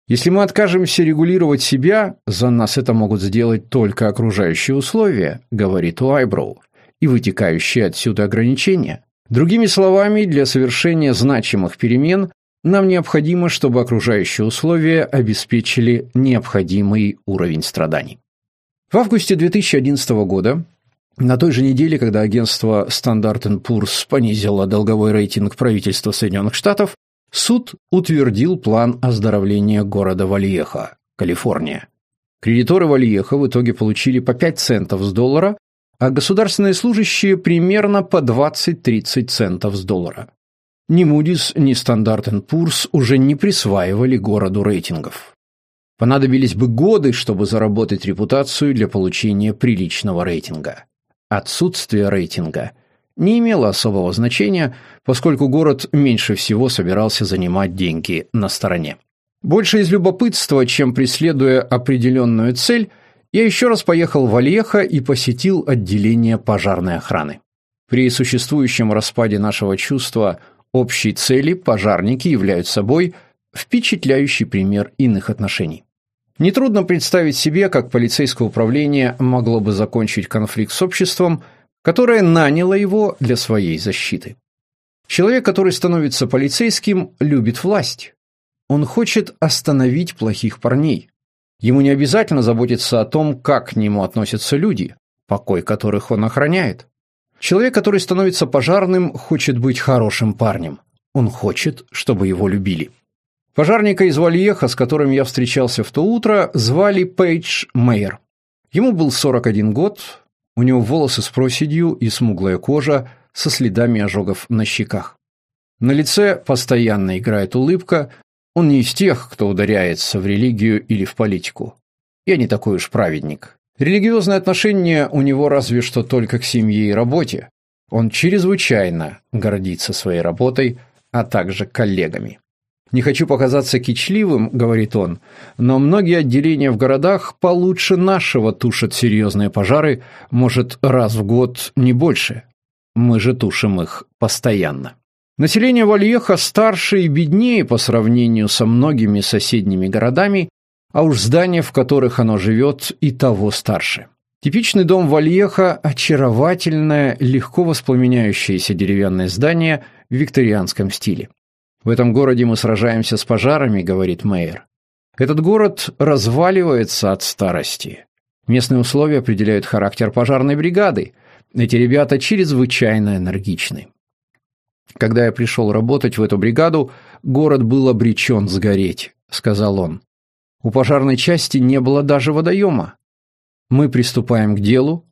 Если мы откажемся регулировать себя, за нас это могут сделать только окружающие условия, говорит Уайброу, и вытекающие отсюда ограничения. Другими словами, для совершения значимых перемен нам необходимо, чтобы окружающие условия обеспечили необходимый уровень страданий. В августе 2011 года на той же неделе, когда агентство Standard Poor's понизило долговой рейтинг правительства Соединенных Штатов, суд утвердил план оздоровления города Вальеха, Калифорния. Кредиторы Вальеха в итоге получили по 5 центов с доллара, а государственные служащие примерно по 20-30 центов с доллара. Ни Moody's, ни Standard Poor's уже не присваивали городу рейтингов. Понадобились бы годы, чтобы заработать репутацию для получения приличного рейтинга. Отсутствие рейтинга не имело особого значения, поскольку город меньше всего собирался занимать деньги на стороне. Больше из любопытства, чем преследуя определенную цель, я еще раз поехал в Альеха и посетил отделение пожарной охраны. При существующем распаде нашего чувства общей цели пожарники являются собой впечатляющий пример иных отношений. Нетрудно представить себе, как полицейское управление могло бы закончить конфликт с обществом, которое наняло его для своей защиты. Человек, который становится полицейским, любит власть. Он хочет остановить плохих парней. Ему не обязательно заботиться о том, как к нему относятся люди, покой которых он охраняет. Человек, который становится пожарным, хочет быть хорошим парнем. Он хочет, чтобы его любили. Пожарника из Вальеха, с которым я встречался в то утро, звали Пейдж Мейер. Ему был 41 год, у него волосы с проседью и смуглая кожа со следами ожогов на щеках. На лице постоянно играет улыбка, он не из тех, кто ударяется в религию или в политику. Я не такой уж праведник. Религиозное отношение у него разве что только к семье и работе. Он чрезвычайно гордится своей работой, а также коллегами. «Не хочу показаться кичливым», — говорит он, «но многие отделения в городах получше нашего тушат серьезные пожары, может, раз в год, не больше. Мы же тушим их постоянно». Население Вальеха старше и беднее по сравнению со многими соседними городами, а уж здания, в которых оно живет, и того старше. Типичный дом Вальеха – очаровательное, легко воспламеняющееся деревянное здание в викторианском стиле. В этом городе мы сражаемся с пожарами, говорит мэр. Этот город разваливается от старости. Местные условия определяют характер пожарной бригады. Эти ребята чрезвычайно энергичны. Когда я пришел работать в эту бригаду, город был обречен сгореть, сказал он. У пожарной части не было даже водоема. Мы приступаем к делу.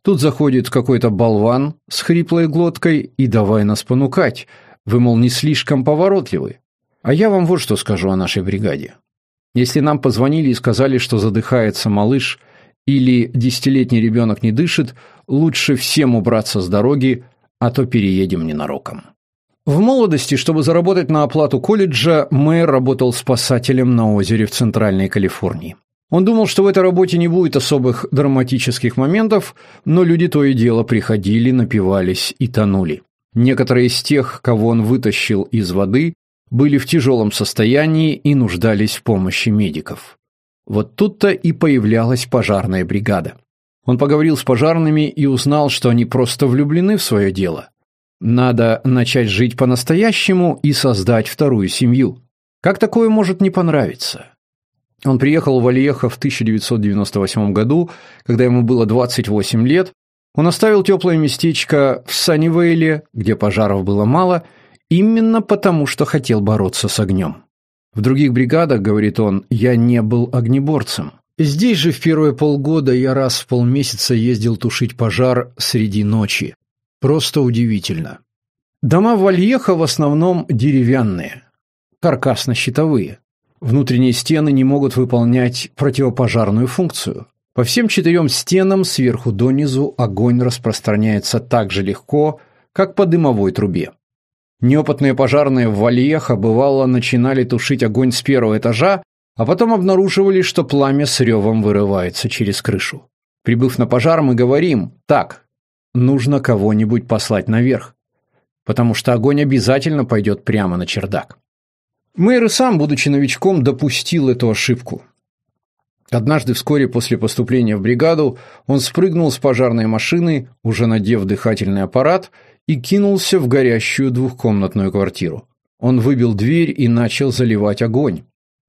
Тут заходит какой-то болван с хриплой глоткой и давай нас понукать – вы, мол, не слишком поворотливы. А я вам вот что скажу о нашей бригаде. Если нам позвонили и сказали, что задыхается малыш или десятилетний ребенок не дышит, лучше всем убраться с дороги, а то переедем ненароком. В молодости, чтобы заработать на оплату колледжа, мэр работал спасателем на озере в Центральной Калифорнии. Он думал, что в этой работе не будет особых драматических моментов, но люди то и дело приходили, напивались и тонули. Некоторые из тех, кого он вытащил из воды, были в тяжелом состоянии и нуждались в помощи медиков. Вот тут-то и появлялась пожарная бригада. Он поговорил с пожарными и узнал, что они просто влюблены в свое дело. Надо начать жить по-настоящему и создать вторую семью. Как такое может не понравиться? Он приехал в Альехо в 1998 году, когда ему было 28 лет, он оставил теплое местечко в Саннивейле, где пожаров было мало, именно потому, что хотел бороться с огнем. В других бригадах, говорит он, я не был огнеборцем. Здесь же в первые полгода я раз в полмесяца ездил тушить пожар среди ночи. Просто удивительно. Дома в Вальехо в основном деревянные, каркасно-щитовые. Внутренние стены не могут выполнять противопожарную функцию. По всем четырем стенам сверху донизу огонь распространяется так же легко, как по дымовой трубе. Неопытные пожарные в Вальеха бывало начинали тушить огонь с первого этажа, а потом обнаруживали, что пламя с ревом вырывается через крышу. Прибыв на пожар, мы говорим «так, нужно кого-нибудь послать наверх, потому что огонь обязательно пойдет прямо на чердак». Мэр и сам, будучи новичком, допустил эту ошибку. Однажды вскоре после поступления в бригаду он спрыгнул с пожарной машины, уже надев дыхательный аппарат, и кинулся в горящую двухкомнатную квартиру. Он выбил дверь и начал заливать огонь.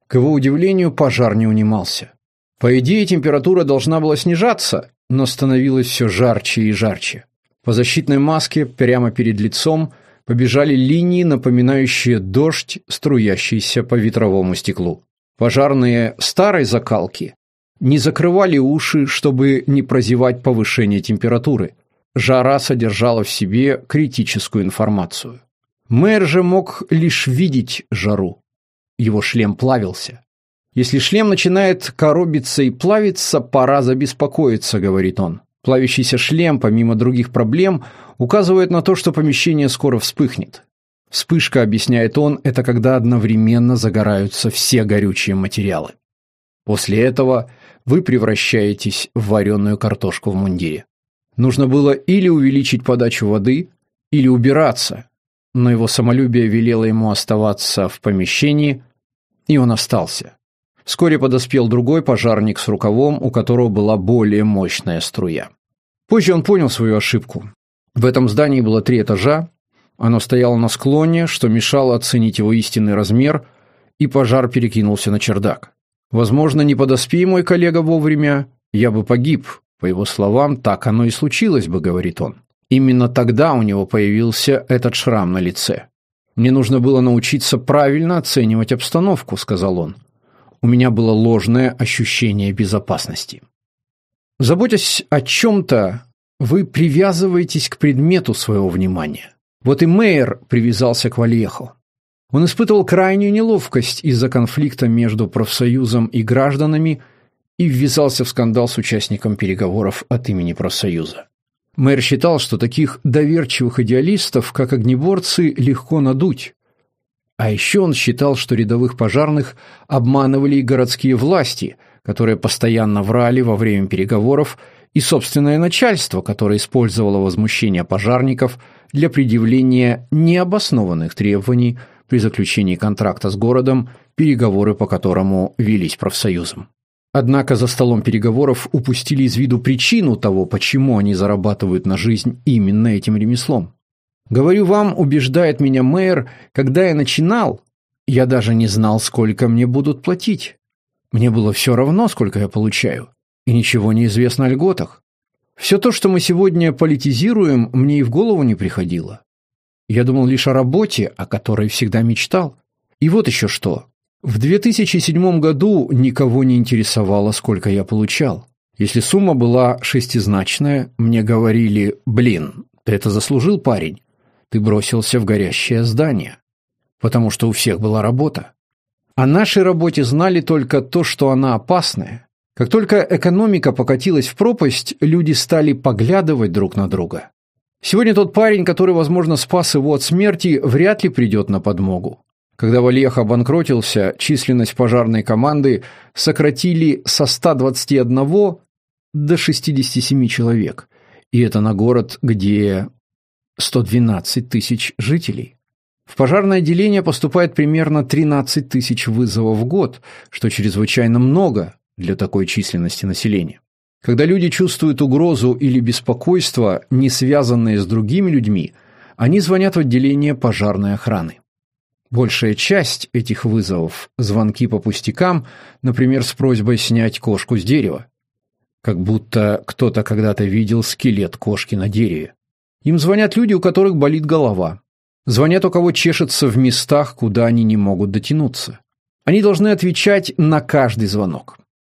К его удивлению, пожар не унимался. По идее, температура должна была снижаться, но становилось все жарче и жарче. По защитной маске прямо перед лицом побежали линии, напоминающие дождь, струящийся по ветровому стеклу. Пожарные старой закалки не закрывали уши, чтобы не прозевать повышение температуры. Жара содержала в себе критическую информацию. Мэр же мог лишь видеть жару. Его шлем плавился. «Если шлем начинает коробиться и плавиться, пора забеспокоиться», — говорит он. Плавящийся шлем, помимо других проблем, указывает на то, что помещение скоро вспыхнет. Вспышка, объясняет он, это когда одновременно загораются все горючие материалы. После этого вы превращаетесь в вареную картошку в мундире. Нужно было или увеличить подачу воды, или убираться, но его самолюбие велело ему оставаться в помещении, И он остался. Вскоре подоспел другой пожарник с рукавом, у которого была более мощная струя. Позже он понял свою ошибку. В этом здании было три этажа, оно стояло на склоне, что мешало оценить его истинный размер, и пожар перекинулся на чердак. Возможно, не подоспей мой коллега вовремя, я бы погиб. По его словам, так оно и случилось бы, говорит он. Именно тогда у него появился этот шрам на лице. «Мне нужно было научиться правильно оценивать обстановку», — сказал он. «У меня было ложное ощущение безопасности». Заботясь о чем-то, вы привязываетесь к предмету своего внимания. Вот и Мейер привязался к Вальехо. Он испытывал крайнюю неловкость из-за конфликта между профсоюзом и гражданами и ввязался в скандал с участником переговоров от имени профсоюза. Мэр считал, что таких доверчивых идеалистов, как огнеборцы, легко надуть. А еще он считал, что рядовых пожарных обманывали и городские власти, которые постоянно врали во время переговоров, и собственное начальство, которое использовало возмущение пожарников для предъявления необоснованных требований при заключении контракта с городом, переговоры по которому велись профсоюзом. Однако за столом переговоров упустили из виду причину того, почему они зарабатывают на жизнь именно этим ремеслом. Говорю вам, убеждает меня мэр, когда я начинал, я даже не знал, сколько мне будут платить. Мне было все равно, сколько я получаю, и ничего не известно о льготах. Все то, что мы сегодня политизируем, мне и в голову не приходило. Я думал лишь о работе, о которой всегда мечтал. И вот еще что. В 2007 году никого не интересовало, сколько я получал. Если сумма была шестизначная, мне говорили «Блин, ты это заслужил, парень. Ты бросился в горящее здание». Потому что у всех была работа. О нашей работе знали только то, что она опасная. Как только экономика покатилась в пропасть, люди стали поглядывать друг на друга. Сегодня тот парень, который, возможно, спас его от смерти, вряд ли придет на подмогу. Когда Вальех обанкротился, численность пожарной команды сократили со 121 до 67 человек. И это на город, где 112 тысяч жителей. В пожарное отделение поступает примерно 13 тысяч вызовов в год, что чрезвычайно много для такой численности населения. Когда люди чувствуют угрозу или беспокойство, не связанные с другими людьми, они звонят в отделение пожарной охраны. Большая часть этих вызовов – звонки по пустякам, например, с просьбой снять кошку с дерева. Как будто кто-то когда-то видел скелет кошки на дереве. Им звонят люди, у которых болит голова. Звонят, у кого чешется в местах, куда они не могут дотянуться. Они должны отвечать на каждый звонок.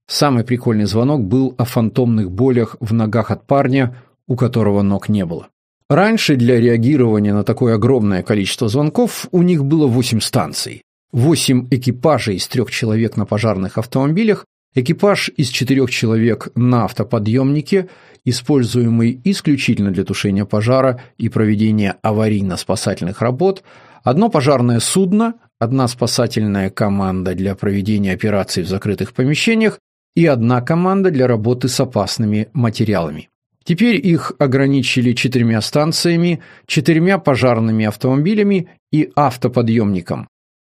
Самый прикольный звонок был о фантомных болях в ногах от парня, у которого ног не было. Раньше для реагирования на такое огромное количество звонков у них было 8 станций. 8 экипажей из трех человек на пожарных автомобилях, экипаж из четырех человек на автоподъемнике, используемый исключительно для тушения пожара и проведения аварийно-спасательных работ, одно пожарное судно, одна спасательная команда для проведения операций в закрытых помещениях и одна команда для работы с опасными материалами. Теперь их ограничили четырьмя станциями, четырьмя пожарными автомобилями и автоподъемником.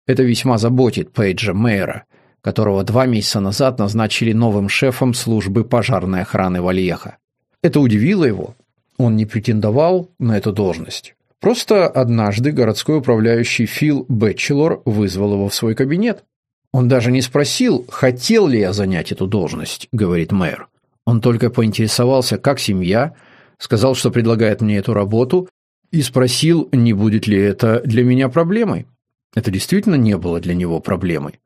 Это весьма заботит Пейджа Мейера, которого два месяца назад назначили новым шефом службы пожарной охраны Вальеха. Это удивило его. Он не претендовал на эту должность. Просто однажды городской управляющий Фил Бэтчелор вызвал его в свой кабинет. Он даже не спросил, хотел ли я занять эту должность, говорит мэр. Он только поинтересовался, как семья, сказал, что предлагает мне эту работу, и спросил, не будет ли это для меня проблемой. Это действительно не было для него проблемой.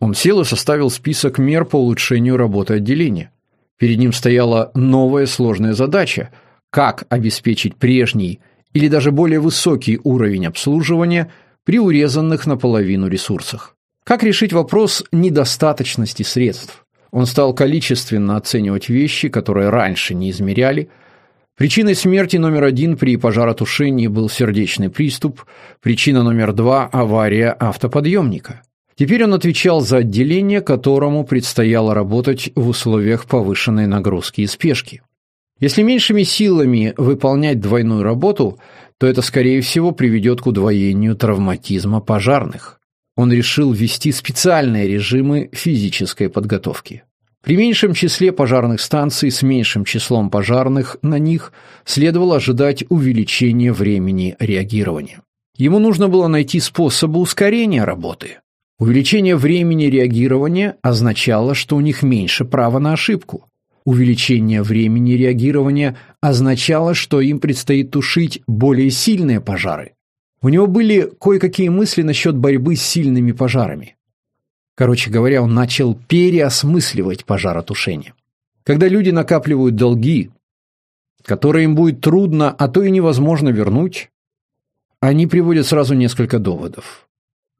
Он сел и составил список мер по улучшению работы отделения. Перед ним стояла новая сложная задача – как обеспечить прежний или даже более высокий уровень обслуживания при урезанных наполовину ресурсах. Как решить вопрос недостаточности средств? Он стал количественно оценивать вещи, которые раньше не измеряли. Причиной смерти номер один при пожаротушении был сердечный приступ, причина номер два – авария автоподъемника. Теперь он отвечал за отделение, которому предстояло работать в условиях повышенной нагрузки и спешки. Если меньшими силами выполнять двойную работу, то это, скорее всего, приведет к удвоению травматизма пожарных. Он решил ввести специальные режимы физической подготовки. При меньшем числе пожарных станций с меньшим числом пожарных на них следовало ожидать увеличения времени реагирования. Ему нужно было найти способы ускорения работы. Увеличение времени реагирования означало, что у них меньше права на ошибку. Увеличение времени реагирования означало, что им предстоит тушить более сильные пожары. У него были кое-какие мысли насчет борьбы с сильными пожарами. Короче говоря, он начал переосмысливать пожаротушение. Когда люди накапливают долги, которые им будет трудно, а то и невозможно вернуть, они приводят сразу несколько доводов.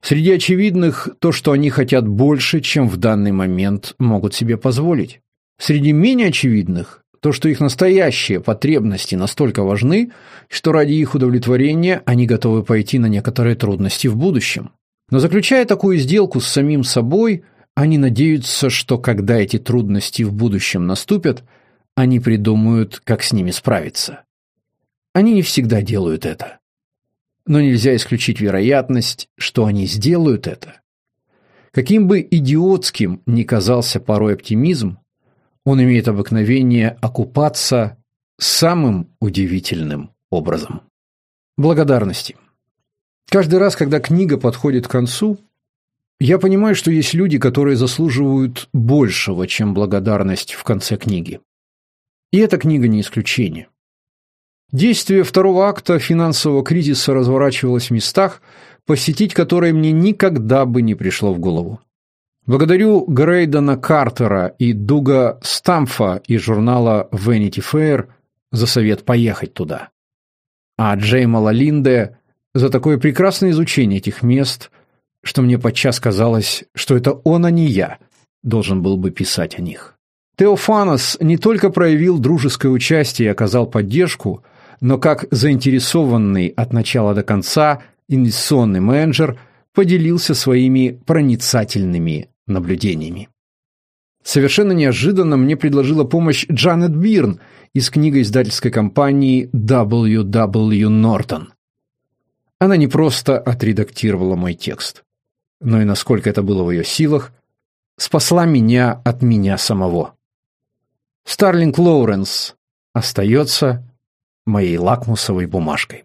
Среди очевидных то, что они хотят больше, чем в данный момент могут себе позволить. Среди менее очевидных то, что их настоящие потребности настолько важны, что ради их удовлетворения они готовы пойти на некоторые трудности в будущем. Но заключая такую сделку с самим собой, они надеются, что когда эти трудности в будущем наступят, они придумают, как с ними справиться. Они не всегда делают это. Но нельзя исключить вероятность, что они сделают это. Каким бы идиотским ни казался порой оптимизм, он имеет обыкновение окупаться самым удивительным образом. Благодарности. Каждый раз, когда книга подходит к концу, я понимаю, что есть люди, которые заслуживают большего, чем благодарность в конце книги. И эта книга не исключение. Действие второго акта финансового кризиса разворачивалось в местах, посетить которые мне никогда бы не пришло в голову. Благодарю Грейдона Картера и Дуга Стамфа из журнала Vanity Fair за совет поехать туда. А Джейма Лалинде за такое прекрасное изучение этих мест, что мне подчас казалось, что это он, а не я, должен был бы писать о них. Теофанос не только проявил дружеское участие и оказал поддержку, но как заинтересованный от начала до конца инвестиционный менеджер поделился своими проницательными наблюдениями. Совершенно неожиданно мне предложила помощь Джанет Бирн из книгоиздательской компании W.W. Norton. Она не просто отредактировала мой текст, но и, насколько это было в ее силах, спасла меня от меня самого. Старлинг Лоуренс остается моей лакмусовой бумажкой.